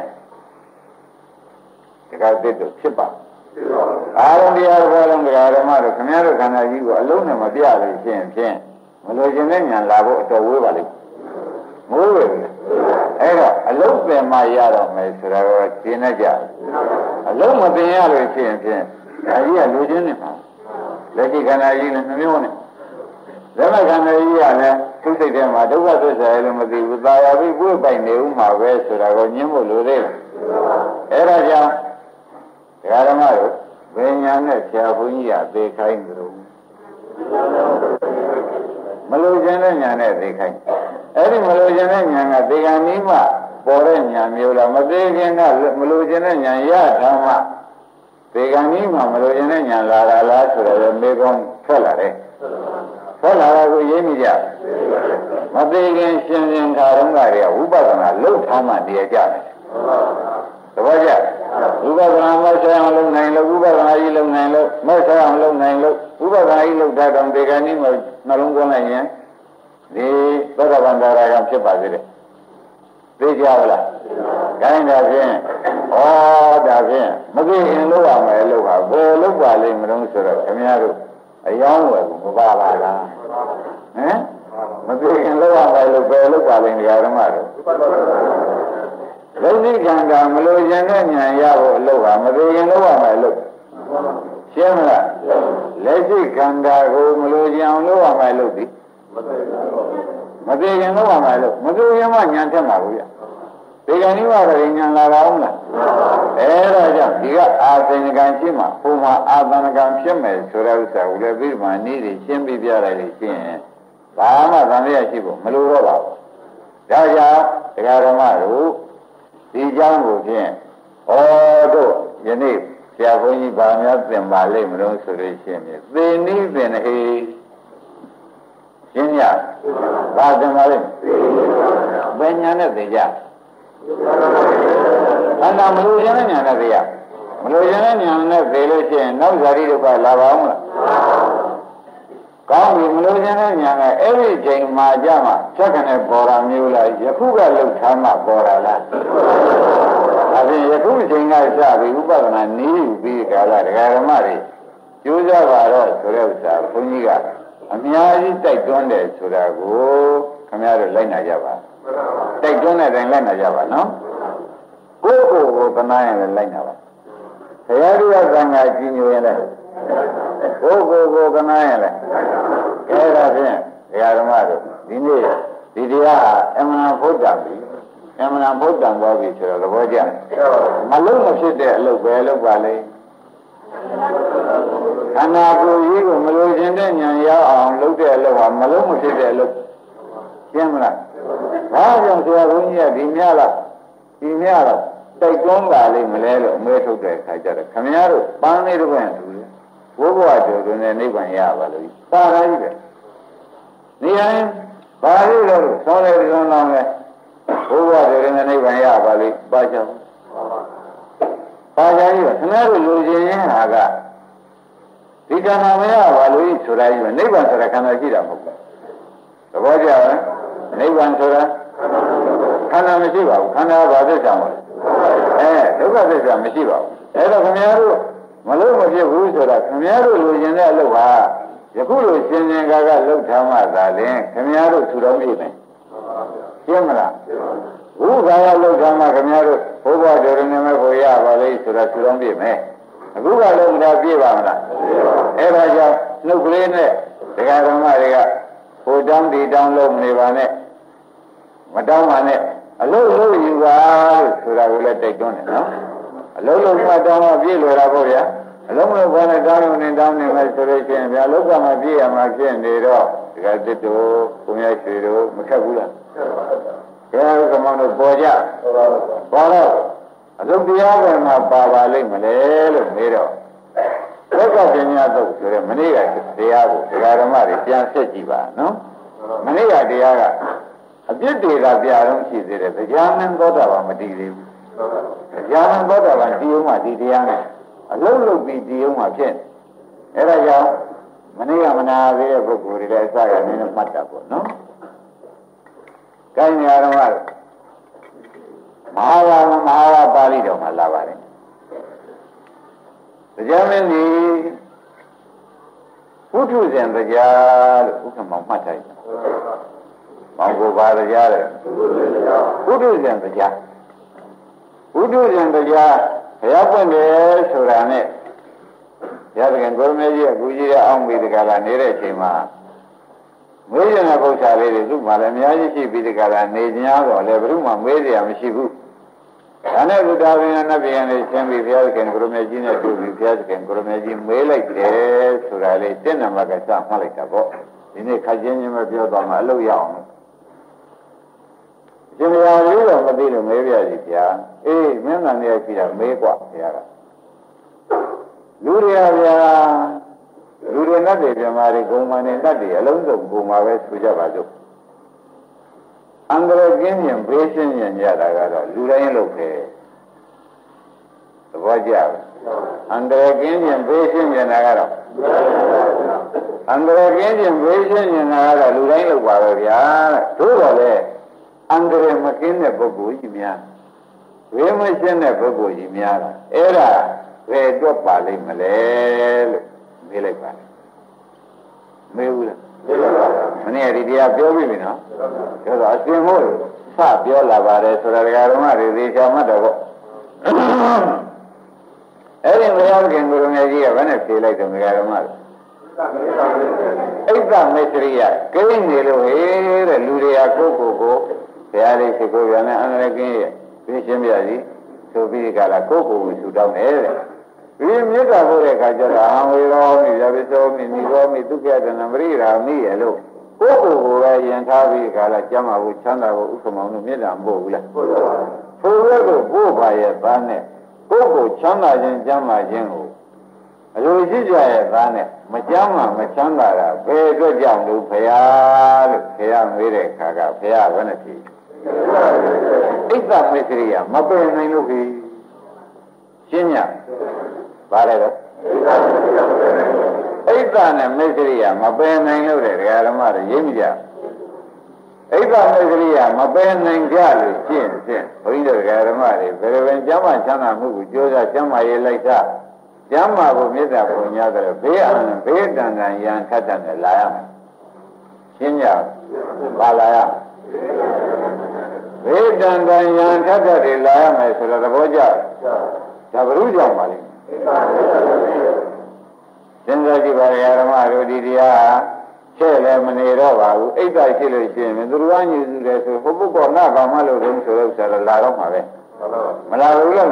တခါသစ်တို့ဖြစ်ပါအာရုံတရားဘောလုံးတရားဓမ္မတို့ခင်ဗျားတို့ခန္ဓာကြီးကိုအလုံးနဲ့မပြလို့ရှင်းဖြင့်မလို့ခြင်းနဲ့ညာလာဖို့အတော်ဝေးပါလိမ့် မိုးဝေးအဲ့တော့အလုံးပင်မှရတော့မယ်ဆိုတာတော့ရှင်းနေကြအလုံးမပင်ရလို့ရှင်းဖြင့်ဒါကြီးကလူချင်းနေမှာလက်ရှိခန္ဓာကြီးနဲ့နှမျိုးနဲ့ဓမ္မခန္ဓာကြီးကလည်းသူ့စိတ်ထဲမှာဒုက္ခသစ္စာရဲ့လို့မသိဘူး။သာယာပြီးကိုယ်ပိုင်နေဦးမှာပဲဆိုတာကိုညှင်းဖို့လိုသေးတယ်။အဲဒါကြောင့်ဒကာဓမ္မတို့ဘယ်ညာနဲ့ဆရာဘုန်းကြီးကသေခိုင်းကြလို့မလိုချင်တဲ့ညာနဲ့သေခိုင်း အဲ့ဒီမလိုချင်တဲ့ညာကသေကံနီးမှပေါ်တဲ့ညာမျိုးလားမသေးခင်ကမလိုချင်တဲ့ညာရထားမှသေကံနီးမှမလိုချင်တဲ့ညာလာတာလားဆိုတော့မေကုံထွက်လာတယ်ထွက်လာတာကိုရင်းမိကြမသေးခင်ရှင်ရှင်ခါတုန်းကတည်းကဝိပဿနာလှုပ်ထားမှတည်ကြတယ်သဘောကျဝိပဿနာမဆက်အောင်လုပ်နိုင်လို့ဝိပဿနာကြီးလုပ်နိုင်လို့မဆက်အောင်လုပ်နိုင်လို့ဝိပဿနာကြီးလုပ်တတ်တော့ဒီကနေ့မှနှလုံးသွင်းလိုက်ရင် ဒီသောတာပန်တရားကဖြစ်ပါသေးတယ်သိကြပါလားခိုင်းတာဖြင့်ဩဒါဖြင့်မသိရင်လုပ်ရမယ်လို့ဟာဘယ်လုပ်ပါလိမ့်မလို့ဆိုတော့ခင်ဗျားတို့အယောင်းဝယ်ကိုမပါပါလားဟမ်မသိရင်လောက်ရမယ်လို့ပဲလောက်ပါလိမ့်တရားဓမ္မတို့လက်ရှိခန္ဓာမလို့ရင်တဲ့ဉာဏ်ရဖို့အလုပ်ဟာမသိရင်လောက်ရမယ်လို့ရှင်းမလားလက်ရှိခန္ဓာကိုမလို့ရင်အောင်လောက်ရမယ်လို့ဒီ မသိရင်လောက်ရမယ်လို့မသိရင်မှဉာဏ်ထက်မှာဘူးဗျဒီကနေ့ว่าဉာဏ်လာပါဦးလားအဲဒါကြောင့်ဒီကအာသင်္ကံရှိမှပုံမှာအာသင်္ကံဖြစ်မယ်ဆိုတဲ့ဥစ္စာကိုလည်းပြီးမှနေ့တွေရှင်းပြပြလိုက်လို့ရှင်းရင်ဘာမှသံဃာရှိဖို့မလိုတော့ပါဘူးဒါကြောင့်တရားဓမ္မတို့ဒီเจ้าကိုဖြင့်ဩတို့ယနေ့ဆရာဘုန်းကြီးဗာများသင်ပါလိမ့်မလို့ဆိုလို့ရှင်းပြီသေနိသင်ဟေ ရှင်းရဘာသင်ပါလိမ့်ဘယ်ညာနဲ့သိကြအန္တမလို့ခြင်းနဲ့ညာနဲ့သိရမလို့ခြင်းနဲ့ညာနဲ့သိလို့ရှိရင်နောက်ဇာတိဒုက္ခလာပါအောင်လားကောင်းပြီမလို့ခြင်းနဲ့ညာနဲ့အဲ့ဒီချိန်မှာကြမှာချက်ကနေပေါ်တာမျိုးလားယခုကလှုပ်ထားမှပေါ်တာလားအပြင်ယခုချိန်ကစပြီးဥပဒနာနေယူပြီးကာလဒကာဓမ္မတွေကျိုးစားပါတော့ဆိုတဲ့ဥစ္စာဘုန်းကြီးက အများကြီးတိုက်တွန်းတယ်ဆိုတာကိုခင်ဗျားတို့လိုက်နာကြပါတိုက်တွန်းတဲ့တိုင်လိုက်နာကြပါနော်ကိုယ့်ကိုယ်ကိုကနားရင်လည်းလိုက်နာပါဘုရားတရားသံဃာကြီးညိုရင်လည်းကိုယ့်ကိုယ်ကိုကနားရင်လည်းအဲဒါဖြင့်ဘုရားဓမ္မတို့ဒီနေ့ဒီတရားဟာအမှန်ဘုဒ္ဓပြီအမှန်ဘုဒ္ဓံသွားပြီဆိုတော့သဘောကျတယ်မလုံးမဖြစ်တဲ့အလုပ်ပဲလုပ်ပါလေ ခန္ဓာကိုယ်ကြီးကိုမလိုချင်တဲ့ဉာဏ်ရောက်အောင်လုပ်တဲ့အလုပ်ဟာမလုံးမဖြစ်တဲ့အလုပ်ရှင်းမလားဘာကြောင့်ဆရာဘုန်းကြီးကဒီမြလားဒီမြလားတိုက်တွန်းပါလိမ့်မလဲလို့အမဲထုတ်တဲ့ခါကျတော့ခမည်းတော်ပန်းလေးတစ်ပွင့်သူဘိုးဘွားကျော်တွင်နဲ့နိဗ္ဗာန်ရပါလို့ပါရကြီးပဲနေရင်ဘာလို့လဲဆောင်းလေဒီလုံးလောင်းလဲဘိုးဘွားကျော်တွင်နဲ့နိဗ္ဗာန်ရပါလိမ့်ပါကြောင့် ပါကြကြီးပဲခမည်းတော်လူချင်းရင်ဟာကဒီကံနာမရပါလို့ဆိုတာကြီးပဲနိဗ္ဗာန်ဆိုတာခန္ဓာရှိတာမဟုတ်ဘူးသဘောကျလားနိဗ္ဗာန်ဆိုတာခခန္ဓာမရှိပါဘူးခန္ဓာဘာသစ္စာမလဲအဲဒုက္ခသစ္စာမရှိပါဘူးအဲ့တော့ခင်ဗျားတို့မလို့မဖြစ်ဘူးဆိုတာခင်ဗျားတို့လူကျင်တဲ့အလုပ်ဟာယခုလိုရှင်ရှင်ကာကလှုပ်ထားမှသာလင်ခင်ဗျားတို့ထူတော်ပြည့်မယ်ရှင်းမလားဘု ရားလှုပ်ထားမှခင်ဗျားတို့ဘုရားဒေရနေမဲ့ကိုရပါလိမ့်ဆိုတာထူတော်ပြည့်မယ်အခုကလည်းဒါပြည့်ပါမလားအဲ့ဒါကြောင့်နှုတ်ကလေးနဲ့ဒကာဓမ္မတွေကဟိုတောင်းဒီတောင်းလို့မနေပါနဲ့မတောင်းပါနဲ့အလုံးလုံးယူပါလို့ဆိုတာကိုလည်းတိုက်တွန်းတယ်နော်အလုံးလုံးမှတောင်းမှပြည့်လွယ်တာပေါ့ဗျာအလုံးလုံးဘာနဲ့တောင်းလို့နေတောင်းနေမယ်ဆိုလို့ရှိရင်ဗျာလောကမှာပြည့်ရမှာဖြစ်နေတော့ဒကာတစ်တို့ကိုမြတ်ရွှေတို့မခက်ဘူးလားဘ ယ်လိုကမောင်တို့ပေါ်ကြပေါ်တော့အလုံးတရားပဲမှာပါပါလိမ့်မလဲလို့မေးတော့လောကပညာသုတ်ဆိုရဲမနေ့ကတရားကိုဒကာဓမ္မတွေပြန်ဆက်ကြည့်ပါနော်မနေ့ကတရားကအပြစ်တွေကပြတော့ရှိသေးတယ်တရားမင်းသောတာပန်မတည်သေးဘူးတရားမင်းသောတာပန်တည်အောင်မှဒီတရားနဲ့အလုံးလုံးပြီးတည်အောင်မှဖြစ်အဲဒါကြောင့်မနေ့ကမနာသေးတဲ့ပုဂ္ဂိုလ်တွေလည်းအစကနေမှတ်တာပေါ့နော်။ ကိုင်းနေရတော့မဟာဝါမဟာဝါပါဠိတော်မှာလာပါတယ်။တရားမင်းကြီးဘုထုဇဉ်တရားလို့ဥက္ကမောင်မှတ်ထားတယ်။မောင်ကိုပါတရားတဲ့ဘုထုဇဉ်တရားဘုထုဇဉ်တရားဘုရားပွင့်တယ်ဆိုတာနဲ့ရသခင်ကိုရမေကြီးကကူကြီးတဲ့အောင်းပြီးတကလာနေတဲ့အချိန်မှာ မေးရတဲ့ပု္ပ္ပာလေးတွေသူ့မှာလည်းအများကြီးရှိပြီးတကလာနေကြတော့လည်းဘယ်သူမှမေးစရာမရှိဘူးဒါနဲ့ဘုရားရှင်နတ်ပြည်နဲ့ရှင်းပြီးဘုရားခင်ကိုရမေကြီးနဲ့တွေ့ပြီးဘုရားခင်ကိုရမေကြီးမေးလိုက်တယ်ဆိုတာလေးတင့်နံပါတ်ကစမှတ်လိုက်တာပေါ့ဒီနေ့ခက်ချင်းချင်းပဲပြောသွားမှအလုပ်ရအောင်ရှင်ဘုရားလေးတော့မသိလို့မေးပြစီဗျာအေးမင်းကလည်းရှိတာမေးกว่าဘုရားကလူတွေဟာဗျာ လူတွေနဲ့တွေပြမာတွေဂုံမနဲ့တတ်တွေအလုံးစုံဂုံမှာပဲဆိုကြပါစို့အန္တရာယ်ကင်းရင်ဘေးရှင်းရင်ကြတာကတော့လူတိုင်းလုပ်တယ်သဘောကျလားအန္တရာယ်ကင်းရင်ဘေးရှင်းရင်တာကတော့အန္တရာယ်ကင်းရင်ဘေးရှင်းရင်တာကတော့လူတိုင်းလုပ်ပါပဲဗျာတို့တော့လေအန္တရာယ်မကင်းတဲ့ပုဂ္ဂိုလ်ကြီးများဝေမရှင်းတဲ့ပုဂ္ဂိုလ်ကြီးများတာအဲ့ဒါဘယ်အတွက်ပါလိမ့်မလဲလို့ မေးလိုက်ပါမေးဘူးလားမနေ့ကဒီတရားပြောပြီနော်ပြောတော့အရှင်မို့စပြောလာပါတယ်ဆိုတာဒကာတော်မတွေသေချာမှတ်တော့ပေါ့အဲ့ဒီဘုရားခင်ကိုရမေကြီးကဘယ်နဲ့ဖြေလိုက်တယ်ဒကာတော်မတွေအိတ်သမစ္စရိယကိန်းနေလို့ဟေးတဲ့လူတွေကကိုယ့်ကိုယ်ကိုဘုရားလေးရှိခိုးပြန်တဲ့အန္တရာယ်ကင်းရဲ့ပြင်းရှင်းပြစီဆိုပြီးကြလားကိုယ့်ကိုယ်ကိုထူတောင်းတယ်တဲ့ ဒီမေတ္တာပို့တဲ့အခါကျတော့အဝေရောမိရပိသောမိမိရောမိဒုက္ခတနပရိရာမိရလို့ကိုယ့်ကိုယ်ကိုပဲယင်ထားပြီးခါလာကျမ်းမာဖို့ချမ်းသာဖို့ဥက္ကမောင်တို့မေတ္တာပို့ဘူးလားပို့ပါဘူးဘုရားကိုပို့ပါရဲ့သားနဲ့ကိုယ့်ကိုချမ်းသာခြင်းကျမ်းမာခြင်းကိုအလိုရှိကြရဲ့သားနဲ့မကျမ်းမာမချမ်းသာတာဘယ်အတွက်ကြောင့်လို့ဖရာလို့ဖရာမေးတဲ့အခါကဖရာဘယ်နဲ့ဖြေဣဒ္ဓမေစရိယမပယ်နိုင်လို့ခေရှင်းည ပါလေတော့ဣဒ္ဓနဲ့မေစရိယမပယ်နိုင်လို့တဲ့ဒကာဓမ္မတွေရိပ်မိကြဣဒ္ဓမေစရိယမပယ်နိုင်ကြလို့ရှင်းရှင်းဘုန်းကြီးတို့ဒကာဓမ္မတွေဘယ်လိုပဲကျမ်းမာချမ်းသာမှုကိုကြိုးစားကျမ်းမာရေးလိုက်တာကျမ်းမာဖို့မေတ္တာပုံညာတယ်ဘေးအန္တဘေးတန်တန်ရန်ထက်တန်နဲ့လာရမယ်ရှင်းကြပါလာရဘေးတန်တန်ရန်ထက်တဲ့တွေလာရမယ်ဆိုတော့သဘောကျဒါဘုရုကြောင့်ပါလိမ့် စဉ်းစားကြည့်ပါရဓမ္မတို့ဒီတရားချဲ့လည်းမနေတော့ပါဘူးအိတ်သာရှိလို့ရှိရင်သူတို့ကညူစုတယ်ဆိုဟိုပုဂ္ဂိုလ်နာဘာမှလို့တုံးဆိုတော့ဆိုတော့လာတော့မှာပဲမလာဘူးလား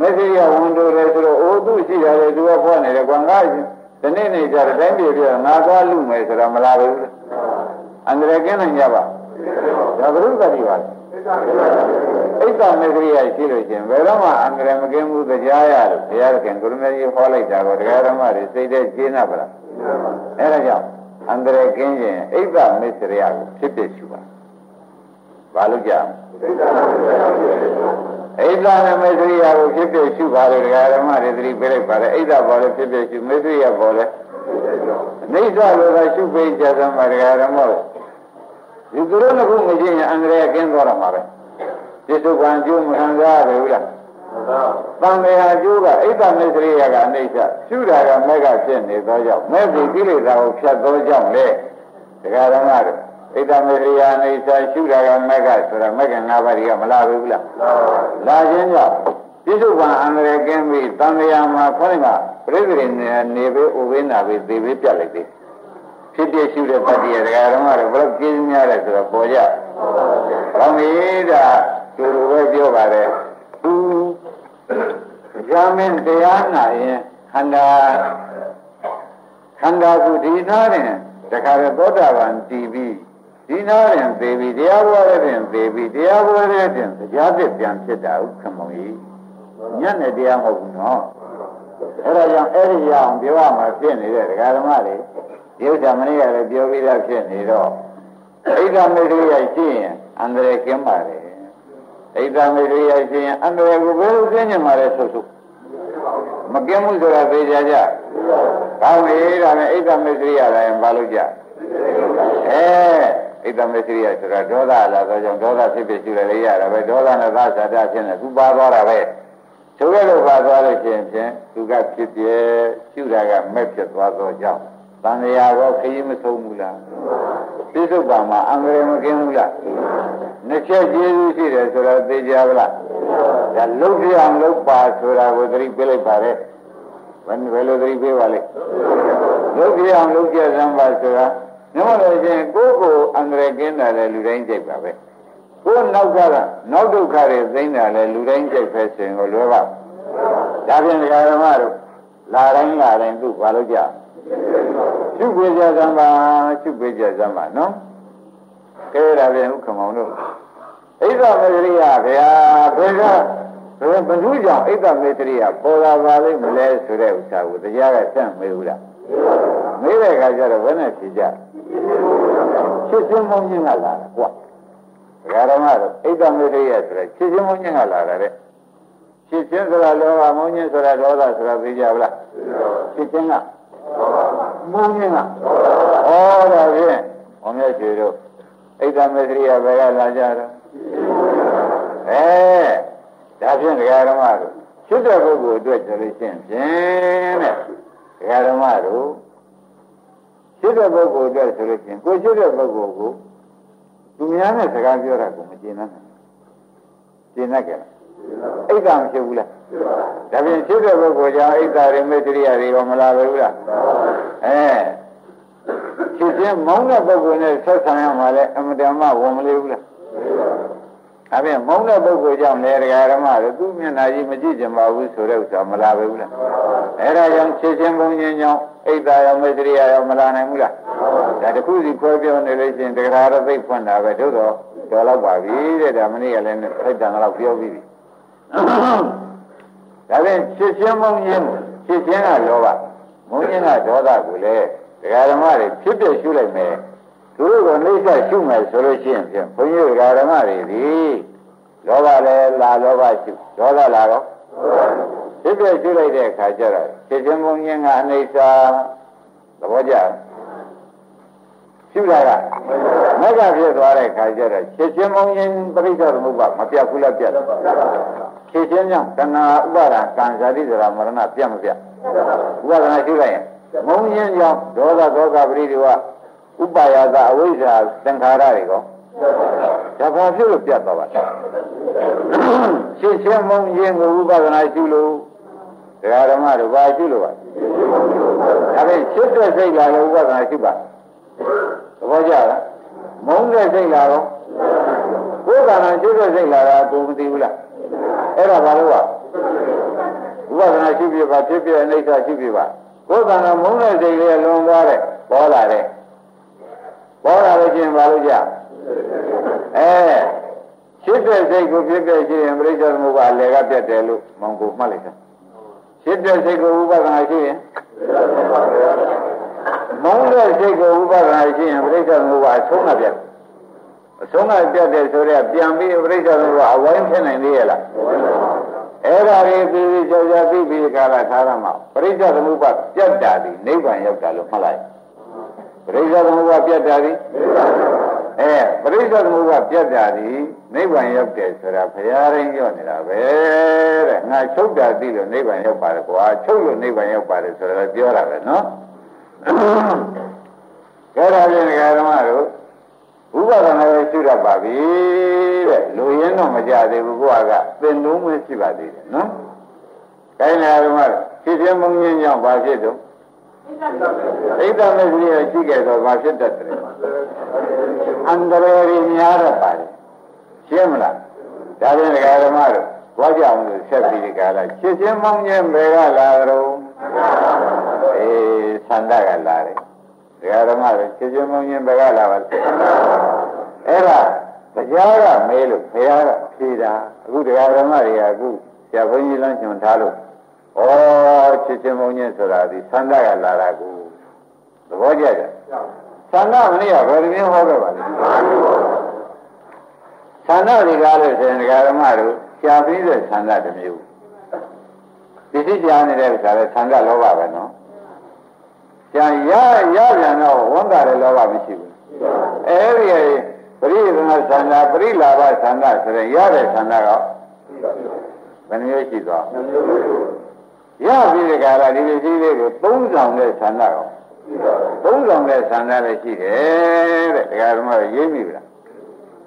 မသိရဝန်တို့တယ်ဆိုတော့အိုးသူရှိရတယ်သူကဖွင့်နေတယ်ကွာငါဒီနေ့နေကြတဲ့တိုင်းပြည်ပြငါသွားလူမယ်ဆိုတော့မလာဘူးအန္တရာယ်ကင်းနိုင်ကြပါဒါဘုရုသတိပါ ဣဒ္ဓမေခရိယရှိလို့ရှင်ဘယ်တော့မှအန္တရာယ်မကင်းဘူးတရားရလို့ဘုရားခင်ကိုရမေကြီးဟောလိုက်တာကိုတရားဓမ္မတွေစိတ်ထဲကျင်းနာပါလားအဲဒါကြောင့်အန္တရာယ်ကင်းရင်ဣဒ္ဓမေခရိယကိုဖြစ်ဖြစ်ရှုပါဘာလို့ကြဣဒ္ဓနဲ့မေခရိယကိုဖြစ်ဖြစ်ရှုပါလို့တရားဓမ္မတွေသတိပေးလိုက်ပါတယ်ဣဒ္ဓပေါ်လဲဖြစ်ဖြစ်ရှုမေခရိယပေါ်လဲအိဋ္ဌလို့ကရှုပိကြသမတရားဓမ္မ ဒီသူတို့ကမရှိရင်အန္တရာယ်ကင်းသွားတော့မှာပဲပြစ္ဆုတ်ကံကျိုးမခံစားရဘူးလားတန်မေဟာကျိုးကအိတ်တမေစရိယကအနိစ္စရှုတာကမဲ့ကဖြစ်နေသောကြောင့်မဲ့ဒီကိလေသာကိုဖြတ်သောကြောင့်လေဒကာရမတို့ဣဒ္ဓမေရိယာအိသရှုတာကမက်ကဆိုတာမက်က၅ပါးတွေကမလာဘူးလားလာခြင်းကြောင့်ပြစ္ဆုတ်ပံအန္တရာယ်ကင်းပြီးတန်လျာမှာခေါင်းကပြိဿရိနေဘေးဥဝိနာဘေးသေဘေးပြတ်လိုက်သေး ဖြစ်ဖြစ်ရှုတဲ့ပတ္တိရဒကာရမတို့ဘယ်လိုကျင်းများလဲဆိုတော့ပေါ်ကြ။ဘောင်းကြီးဒါသူတို့ပဲပြောပါတယ်။သူရမင်းတရားနာရင်ခန္ဓာခန္ဓာကိုဒီနာရင်တခါတော့သောတာပန်တည်ပြီးဒီနာရင်သေပြီးတရားဘောရတဲ့သေပြီးတရားဘောရတဲ့တရားသစ်ပြန်ဖြစ်တာဥက္ကမောကြီးညက်နဲ့တရားမဟုတ်ဘူးနော်အဲ့ဒါကြောင့်အဲ့ဒီရအောင်ပြောရမှာဖြစ်နေတဲ့ဒကာဓမ္မတွေ ဒီဥစ္စာမနေ့ကလည်းပြောပြီးသားဖြစ်နေတော့ဣဒ္ဓမေရိယရှိရင်အန္တရာယ်ကင်းပါတယ်ဣဒ္ဓမေရိယရှိရင်အန္တရာယ်ကိုဘယ်လိုသိညင်မှာလဲဆိုဆိုမကင်းမှုဆိုတာသိကြကြကောင်းပြီဒါနဲ့ဣဒ္ဓမေရိယလည်းဘာလို့ကြအဲဣဒ္ဓမေရိယဆိုတာဒေါသလာတော့ကြောင့်ဒေါသဖြစ်ဖြစ်ရှိရရတာပဲဒေါသနဲ့သာသတာဖြစ်နေသူပါသွားတာပဲသူကလည်းပါသွားလို့ရှိရင်ဖြင့်သူကဖြစ်ပြရှုတာကမဲ့ဖြစ်သွားသောကြောင့် တန်ရာရောခရီးမဆုံးဘူးလားပြစ္ဆုတ်ပါမှာအင်္ဂရေမကင်းဘူးလားနှစ်ချက်ကျေးဇူးရှိတယ်ဆိုတော့သိကြပါလားဒါလုတ်ပြအောင်လုတ်ပါဆိုတာကိုသတိပေးလိုက်ပါလေဘယ်ဘယ်လိုသတိပေးပါလဲလုတ်ပြအောင်လုတ်ပြစမ်းပါဆိုတာညမလို့ချင်းကိုယ့်ကိုအင်္ဂရေကင်းတယ်လေလူတိုင်းကြိုက်ပါပဲကိုယ်နောက်ကကနောက်ဒုက္ခတွေသိနေတာလေလူတိုင်းကြိုက်ပဲဆိုရင်ကိုလွယ်ပါဒါဖြင့်ဒကာဓမ္မတို့လာတိုင်းလာတိုင်းသူ့ဘာလို့ကြ ရှုပ်ပေးကြစမ်းပါရှုပ်ပေးကြစမ်းပါနော်ကဲဒါပြန်ဥက္ကမောင်တို့ဣဒ္ဓမေတ္တိယဗျာဘယ်ကဘယ်ဘ누구ကြောင့်ဣဒ္ဓမေတ္တိယပေါ်လာပါလိမ့်မလဲဆိုတဲ့ဥစ္စာကိုတရားကစမ်းမေးဘူးလားမေးတဲ့အခါကျတော့ဘယ်နဲ့ဖြေကြချစ်ချင်းမုန်းခြင်းကလာတာကွာဒကာဓမ္မတို့ဣဒ္ဓမေတ္တိယဆိုတဲ့ချစ်ချင်းမုန်းခြင်းကလာတာတဲ့ချစ်ချင်းဆိုတာလောဘမုန်းခြင်းဆိုတာဒေါသဆိုတာသိကြပါလားချစ်ချင်းက မုန်းခြင်းကဩဒါဖြင့်ဘုံမြတ်ကျွေတို့ဣဒ္ဓမေတ္တိယဘယ်ကလာကြတော့အဲဒါဖြင့်ဒကာဓမ္မတို့ချစ်တဲ့ပုဂ္ဂိုလ်အတွက်ဆိုလို့ရှိရင်ဖြင့်တဲ့ဒကာဓမ္မတို့ချစ်တဲ့ပုဂ္ဂိုလ်အတွက်ဆိုလို့ရှိရင်ကိုချစ်တဲ့ပုဂ္ဂိုလ်ကိုသူများနဲ့စကားပြောတာကိုမကျေနပ်ဘူးကျေနပ်ကြလားအိတ်ကမဖြစ်ဘူးလား ဒါပြင်ဖြစ်တဲ့ပုဂ္ဂိုလ်ကြောင့်အိတ်သာရမေတ္တရိယတွေရောမလာဘူးလားအဲဖြစ်ခြင်းမောင်းတဲ့ပုဂ္ဂိုလ်နဲ့ဆက်ဆံရမှာလဲအမတန်မှဝန်မလေးဘူးလားဒါပြင်မောင်းတဲ့ပုဂ္ဂိုလ်ကြောင့်လေတရားဓမ္မတွေသူ့မျက်နှာကြီးမကြည့်ကြပါဘူးဆိုတဲ့ဥစ္စာမလာဘူးလားအဲဒါကြောင့်ဖြစ်ခြင်းဘုံခြင်းကြောင့်အိတ်သာရောမေတ္တရိယရောမလာနိုင်ဘူးလားဒါတခုစီခွဲပြောနေလို့ရှိရင်တရားရသိဖွင့်တာပဲတို့တော့တော်တော့ပါပြီတဲ့ဒါမနေ့ကလည်းဖိုက်တန်တော့ပြောပြီးပြီ ဒါဖြင့်ဖြစ်ချင်းမုံချင်းဖြစ်ချင်းကလောဘမုံချင်းကဒေါသကိုလေဒကာဓမ္မတွေဖြစ်ဖြစ်ရှုလိုက်မယ်သူတို့ကနှိစ္စရှုမယ်ဆိုလို့ရှိရင်ဖြင့်ဘုန်းကြီးဒကာဓမ္မတွေဒီလောဘလည်းလာလောဘရှုဒေါသလာတော့ဖြစ်ဖြစ်ရှုလိုက်တဲ့အခါကျတော့ဖြစ်ချင်းမုံချင်းကအနှိစ္စသဘောကျရှုတာကမက်ကဖြစ်သွားတဲ့ခါကျတော့ချက်ချင်းမုံရင်ပရိစ္ဆေသမုပ္ပါမပြတ်ဘူးလားပြတ်တ ယ်ချက်ချင်းကြောင့်တဏှာဥပါဒံကံဇာတိဇရာမရဏပြတ်မပြတ်ဥပါဒနာရှိလိုက်ရင်မုံရင်ကြောင့်ဒေါသဒေါကပရိဒီဝဥပါယသအဝိဇ္ဇာသင်္ခါရတွေကောဒါဘာဖြစ်လို့ပြတ်သွားပါလဲချက်ချင်းမုံရင်ကိုဥပါဒနာရှိလို့ဒကာဓမ္မတို့ဘာရှိလို့ပါဒါဖြင့်ချစ်တဲ့စိတ်ကလည်းဥပါဒနာရှိပါသဘောကျလားမုန်းတဲ့စိတ်လာတော့ကိုယ်ကံနဲ့ကျိုးတဲ့စိတ်လာတာကိုမသိဘူးလား အဲ့ဒါဘာလို့ကဥပဒနာရှိပြပါဖြစ်ပြအိဋ္ဌရှိပြပါကိုယ်ကံနဲ့မုန်းတဲ့စိတ်လေးလွန်သွားတဲ့ပေါ်လာတဲ့ပေါ်လာလို့ချင်းဘာလို့ကြအဲဖြစ်တဲ့စိတ်ကိုဖြစ်တဲ့ရှိရင်ပြိဿသမုပ္ပါအလေကပြတ်တယ်လို့မောင်ကိုမှတ်လိုက်တာဖြစ်တဲ့စိတ်ကိုဥပဒနာရှိရင်မုန်းတဲ့စိတ်ကိုဥပါဒနာရှိရင်ပြိဿသမုပ္ပါအဆုံးကပြတ် အဆုံးကပြတ်တယ်ဆိုတော့ပြန်ပြီးပြိဿသမုပ္ပါအဝိုင်းဖြစ်နိုင်သေးရဲ့လားအဲ့ဒါတွေပြီးပြီးကြောကြောပြီးပြီးကာလထားရမှာပြိဿသမုပ္ပါပြတ်တာဒီနိဗ္ဗာန်ရောက်တာလို့မှတ်လိုက်ပြိဿသမုပ္ပါပြတ်တာဒီအဲအဲပရိစ္ဆေသမုပ္ပါပြတ်တာဒီနိဗ္ဗာန်ရောက်တယ်ဆိုတာဘုရားရင်းပြောနေတာပဲတဲ့ငါချုပ်တာသိလို့နိဗ္ဗာန်ရောက်ပါတယ်ကွာချုပ်လို့နိဗ္ဗာန်ရောက်ပါတယ်ဆိုတာလည်းပြောတာပဲနော်ကဲဒါဖြင့်ဓမ္မတို့ ဥပဒနာရဲ့ရှုရပါပြီတဲ့လူရင်းတော့မကြသေးဘူးကိုကသင်လုံးမရှိပါသေးတယ်နော်။တိုင်းနာဓမ္မဖြစ်ခြင်းမုံညင်းကြောင့်ဘာဖြစ်တော့ဣဒ္ဓမစ္စရိယရှိခဲ့တော့ဘာဖြစ်တတ်တယ်။အန္တရာယ်များတော့ပါတယ်။ရှင်းမလား။ဒါဖြင့်ဓမ္မတို့ကြွားကြအောင်လို့ဆက်ပြီးဒီကလာဖြစ်ခြင်းမုံညင်းဘယ်ကလာတော့အေးသန္တာကလာတယ်။ ဒကာဓမ္မတွေချစ်ချင်းမုန်းချင်းဘယ်ကလာပါလဲအဲ့ဒါတရားကမေးလို့ဘုရားကဖြေတာအခုဒကာဓမ္မတွေကအခုဆရာဘုန်းကြီးလမ်းညွှန်ထားလို့ဩချစ်ချင်းမုန်းချင်းဆိုတာဒီသန္တာကလာတာကိုသဘောကျကြသန္တာမနေ့ကဘယ်လိုမျိုးဟောခဲ့ပါလဲသန္တာတွေကလို့ဆိုရင်ဒကာဓမ္မတို့ရှားပြီးတဲ့သန္တာတစ်မျိုးဒီစိကြားနေတဲ့ဥစ္စာလဲသန္တာလောဘပဲနော် ကျန်ရရပြန်တော့ဝန်တာတဲ့လောဘမရှိဘူးအဲဒီပရိသနာသန္တာပရိလာဘသန္တာဆိုရင်ရတဲ့သန္တာကဘယ်နှမျိုးရှိသွားရပြီးတဲ့ကာလဒီလိုရှိသေးကိုသုံးဆောင်တဲ့သန္တာကောသုံးဆောင်တဲ့သန္တာလည်းရှိတယ်တဲ့ဒကာဓမ္မရေးမိပြီလား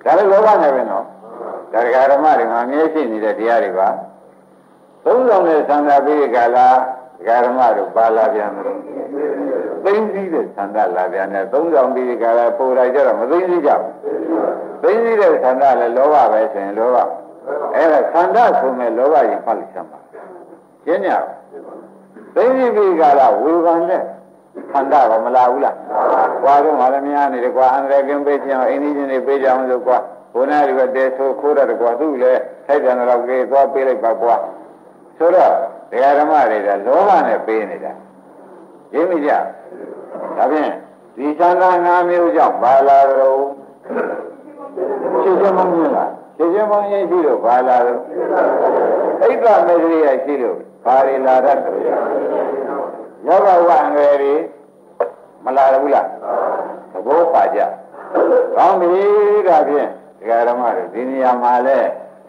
ဒါလည်းလောဘနဲ့ပဲနော်ဒါဒကာဓမ္မတွေမှာအမြဲရှိနေတဲ့တရားတွေပါသုံးဆောင်တဲ့သန္တာပြီးတဲ့ကာလဒကာဓမ္မတို့ပါလာပြန်တယ် သိသိတဲ့သံဃာလာပြန်တယ်သုံးဆောင်ပြီးကြတာပို့လိုက်ကြတော့မသိသိကြဘူးသိသိတဲ့သံဃာလည်းလောဘပဲဆိုရင်လောဘအဲ့ဒါသံဃာဆိုမဲ့လောဘရင်ဖတ်လိုက်စမ်းပါရှင်းညသိသိပြီးကြတာဝေဖန်တဲ့ခန္ဓာကမလာဘူးလား။ကွာတော့ငါလည်းများနေတယ်ကွာအန္တရာယ်ကင်းပေးချင်အောင်အိန္ဒိချင်းတွေပေးကြအောင်ဆိုကွာဘုနာတွေကတဲဆိုခိုးတယ်ကွာသူ့လည်းထိုက်တယ်တော့ကေသွားပေးလိုက်ပါကွာဆိုတော့ဒကာဓမ္မတွေကလောဘနဲ့ပေးနေတာ ရင်းမိကြဒါဖြင့်ဒီသံဃာငါးမျိုးကြောင့်ဘာလာတော့ရှင်းရှင်းမမြင်လားရှင်းရှင်းမမြင်ရှိလို့ဘာလာတော့ဣဒ္ဓမေတ္တရိယရှိလို့ဘာတွေလာတတ်တယ်ယောဂဝအငယ်တွေမလာဘူးလားသဘောပါကြကောင်းပြီဒါဖြင့်ဒကာဓမ္မတို့ဒီနေရာမှာလဲ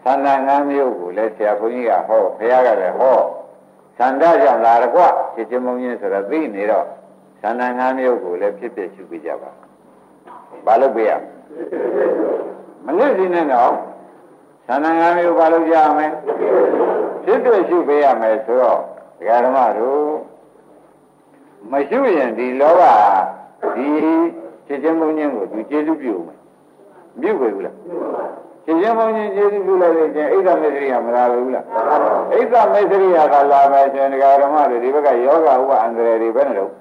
သန္တာငါးမျိုးကိုလည်းဆရာဘုန်းကြီးကဟောဘုရားကလည်းဟော သန္တာကြောင့်လာရကွဖြစ်ချင်းမုံချင်းဆိုတော့သိနေတော့သန္တာငါးမျိုးကိုလည်းဖြစ်ဖြစ်ရှုပြကြပါဘာလို့ပြရမနစ်စီနဲ့တော့သန္တာငါးမျိုးဘာလို့ကြရမလဲဖြစ်ဖြစ်ရှုပြရမယ်ဆိုတော့ဒကာဓမ္မတို့မရှုရင်ဒီလောကဒီဖြစ်ချင်းမုံချင်းကိုသူကျေစုပြုမယ်ပြုတ်ပြီလား ရှင်ရှင်မောင်ကြီးကျေးဇူးပြုလိုက်တဲ့ချင်းအိဒ္ဓမေသရိယမလာဘူးလားအိဒ္ဓမေသရိယကလာမယ်ရှင်ဒကာဓမ္မတွေဒီဘက်ကယောဂဥပအန္တရာယ်တွေဘယ်နဲ့တော့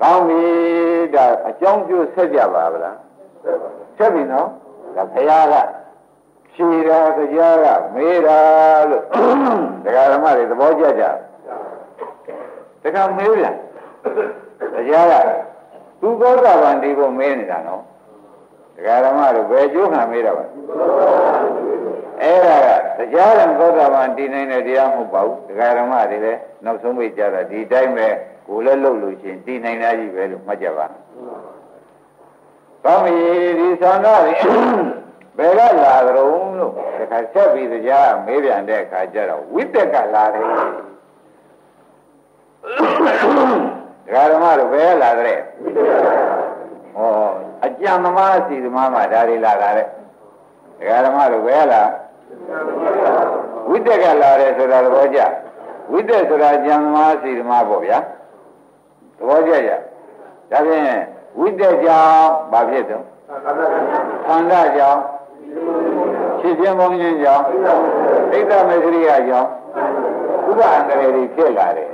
ကောင်းပြီဒါအကြောင်းကျိုးဆက်ကြပါဗလားဆက်ပြီနော်ဒါဘုရားကဖြေတာတရားကမေးတာလို့ဒကာဓမ္မတွေသဘောကျကြတခါမေးပြန်တရားကသူသောတာပန်ဒီကိုမေးနေတာနော်ဒကာ ဓမ္မတို့ဘယ်ကျိုးခံမေးတာပါအဲ့ဒါကတရားရင်သောတာပန်တည်နိုင်တဲ့တရားမဟုတ်ပါဘူးဒကာဓမ္မတွေလည်းနောက်ဆုံးပြေကြတာဒီတိုင်းပဲကိုယ်လည်းလှုပ်လို့ချင်းတည်နိုင်တာကြီးပဲလို့မှတ်ကြပါကောင်းပြီဒီသံဃာတွေဘယ်ကလာကြုံလို့တခါဆက်ပြီးတရားမေးပြန်တဲ့အခါကျတော့ဝိတက်ကလာတယ်ဒကာဓမ္မတို့ဘယ်ကလာတဲ့ဝိတက်ကဩ အကြံသမားစီသမားမှာဒါတွေလာတာတဲ့ဒကာဓမ္မတို့ဘယ်လာဝိတက်ကလာတယ်ဆိုတာသဘောကျဝိတက်ဆိုတာကြံသမားစီသမားပေါ့ဗျာသဘောကျကြဒါဖြင့်ဝိတက်ကြောင့်ဘာဖြစ်တော့သန္တာကြောင့်ဖြစ်ခြင်းမုန်းခြင်းကြောင့်ဣဒ္ဓမေခရိယကြောင့်ဥပအန္တရာယ်တွေဖြစ်လာတယ်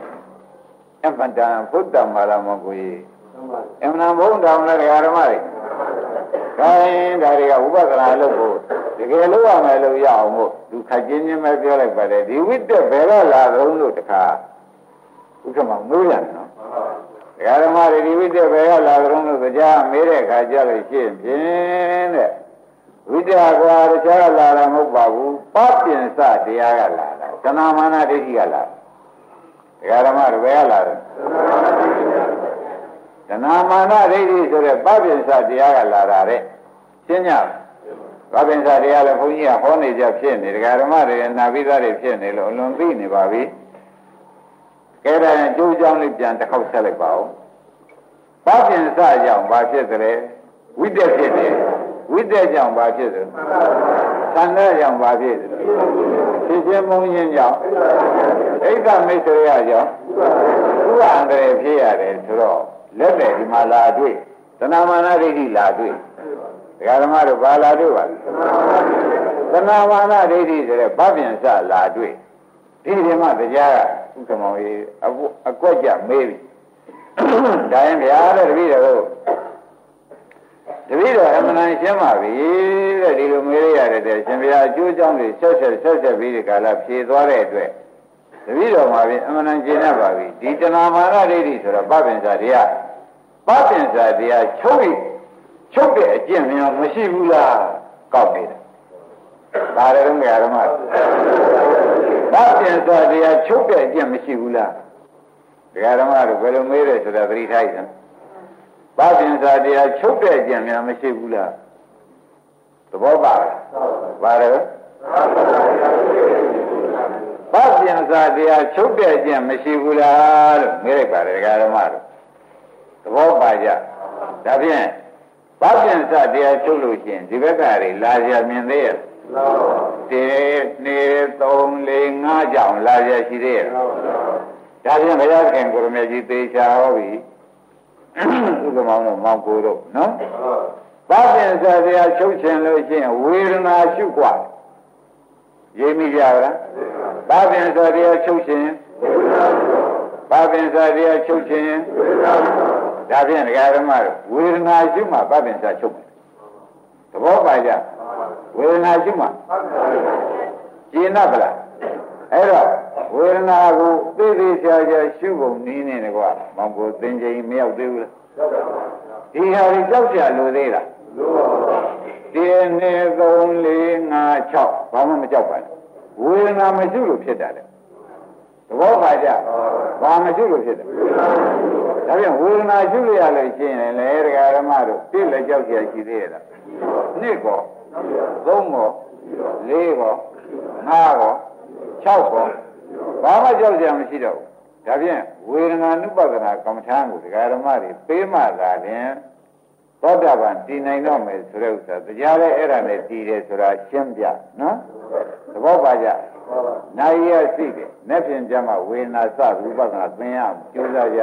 အဖန်တန်ဘုဒ္ဓမာရမကိုကြီးအမှန်ဘုံတောင်လည်းဓမ္မတွေ ခိုင်းဒါတွေကဝိပဿနာလုပ်ဖို့တကယ်လို့ရမယ်လို့ရအောင်မို့သူခက်ချင်းချင်းပဲပြောလိုက်ပါတယ်ဒီဝိတ္တဘယ်တော့လာတော့လို့တခါဥက္ကမမိုးရတယ်နော်ဒကာဓမ္မတွေဒီဝိတ္တဘယ်ကလာတော့လို့ကြားမေးတဲ့အခါကြလို့ရှိရင်ဖြင့်တဲ့ဝိတ္တကွာတခြားလာတာမဟုတ်ပါဘူးပပြင်စတရားကလာတာသနာမာနဒိဋ္ဌိကလာဒကာဓမ္မတွေဘယ်ကလာတော့တဏမာနဒိဋ္ဌိဆိုတဲ့ပပိစတရားကလာတာတဲ့ ရှင်းကြပပိစတရားလည်းဘုန်းကြီးကဟောနေကြဖြစ်နေဒကာဓမ္မတွေနာပိသားတွေဖြစ်နေလို့အလွန်သိနေပါပြီကဲဒါရင်ကျိုးကြောင်းလေးပြန်တစ်ခေါက်ဆက်လိုက်ပါဦးပပိစကြောင့်ဘာဖြစ်သလဲဝိတက်ဖြစ်တယ်ဝိတက်ကြောင့်ဘာဖြစ်သလဲသံဃာကြောင့်ဘာဖြစ်သလဲဖြစ်ခြင်းမုန်းခြင်းကြောင့်အိဋ္ဌမိတ်ဆွေရကြောင့်ဥပ္ပန္တရဖြစ်ရတယ်ဆိုတော့လက်တယ်ဒီမှာလာတွေ့သဏမာနဒိဋ္ဌိလာတွေ့ ဒကာဓမ္မတို့ဘာလာတွေ့ပါလဲသဏမာနဒိဋ္ဌိဆိုတဲ့ဗပြန်စလာတွေ့ဒီဒီမှာတရားကဥက္ကမောင်ကြီးအကွက်ကြမေးပြီဒါရင်ဗျာတဲ့တပည့်တော်တပည့်တော်အမှန်တန်ရှင်းပါပြီတဲ့ဒီလိုမေးရရတဲ့ရှင်ဗျာအကျိုးကြောင့်တွေဆက်ဆက်ဆက်ဆက်ပြီးဒီကာလဖြေသွားတဲ့အတွက်တပည့်တော်မှာပြင်အမှန်တန်ရှင်းတတ်ပါပြီဒီတဏမာနဒိဋ္ဌိဆိုတော့ပပင်စာတရားပပင်စာတရားချုပ်ပြီး ချုပ်တဲ့အကျင့်များမရှိဘူးလားကောက်နေတာဒါလည်းတော့ငယ်ရမှာပပင်စာတရားချုပ်တဲ့အကျင့်မရှိဘူးလားဒကာဓမ္မတို့ဘယ်လိုမေးတယ်ဆိုတာသတိထားရအောင်ပပင်စာတရားချုပ်တဲ့အကျင့်များမရှိဘူးလားသဘောပါလားပါတယ်ပပြင်စာတရားချုပ်တဲ့အကျင့်မရှိဘူးလားလို့မေးလိုက်ပါတယ်ဒကာဓမ္မတို့သဘောပါကြဒါဖြင့် ပပြင်စာတရားချုပ်လို့ရှိရင်ဒီဘက်ကတွေလာကြမြင်သေးရဲ့တေနေ3 4 5ကြောင်လာကြရှိသေးရဲ့ဒါဖြင့်ဘုရားခင်ကိုရမေကြီးသေချာဟောပြီဥက္ကမောင်တို့မောင်ကိုတို့နော်ပပြင်စာတရားချုပ်ခြင်းလို့ရှိရင်ဝေဒနာရှုกว่าရေးမိကြလားဘာပင်စာတရားချုပ်ခြင်းဘာပင်စာတရားချုပ်ခြင်းဒါ ဖြင့်ဒကာဓမ္မတို့ဝေဒနာရှိမှဘာပင်စာချုပ်တယ်သဘောပါကြဝေဒနာရှိမှကျင်납ဗလားအဲ့တော့ဝေဒနာကိုသိသိချာချာရှုပုံနည်းနေတယ်ကွာမောင်ကိုသင်ချိန်မရောက်သေးဘူးလားဒီဟာကြီးကြောက်ကြလို့သေးလားလို့ပါတင်းနေ3 4 5 6ဘာမှမကြောက်ပါနဲ့ဝေဒနာမရှိလို့ဖြစ်တာလေသဘောပါကြဘာမရှိလို့ဖြစ်တယ် ဒါပြန်ဝေဒနာရှိလို့ရလို့ရှိရင်လေဒကာရမတို့ပြည့်လက်ကြောက်ကြရှိသေးရဲ့လားနှစ်ကောသုံးကောလေးကောငါးကော၆ကောဘာမှကြောက်ကြမရှိတော့ဘူးဒါဖြင့်ဝေဒနာနုပဒနာကမ္မထာကိုဒကာရမတွေပေးမှသာလျှင်သောတာပန်တည်နိုင်တော့မယ်ဆိုတဲ့ဥစ္စာတရားလည်းအဲ့ဒါနဲ့တည်တယ်ဆိုတာရှင်းပြနော်သဘောပါကြနိုင်ရရှိတယ်နဲ့ဖြင့်ကြမှာဝေဒနာစရူပကနာသင်ရကြိုးစားကြ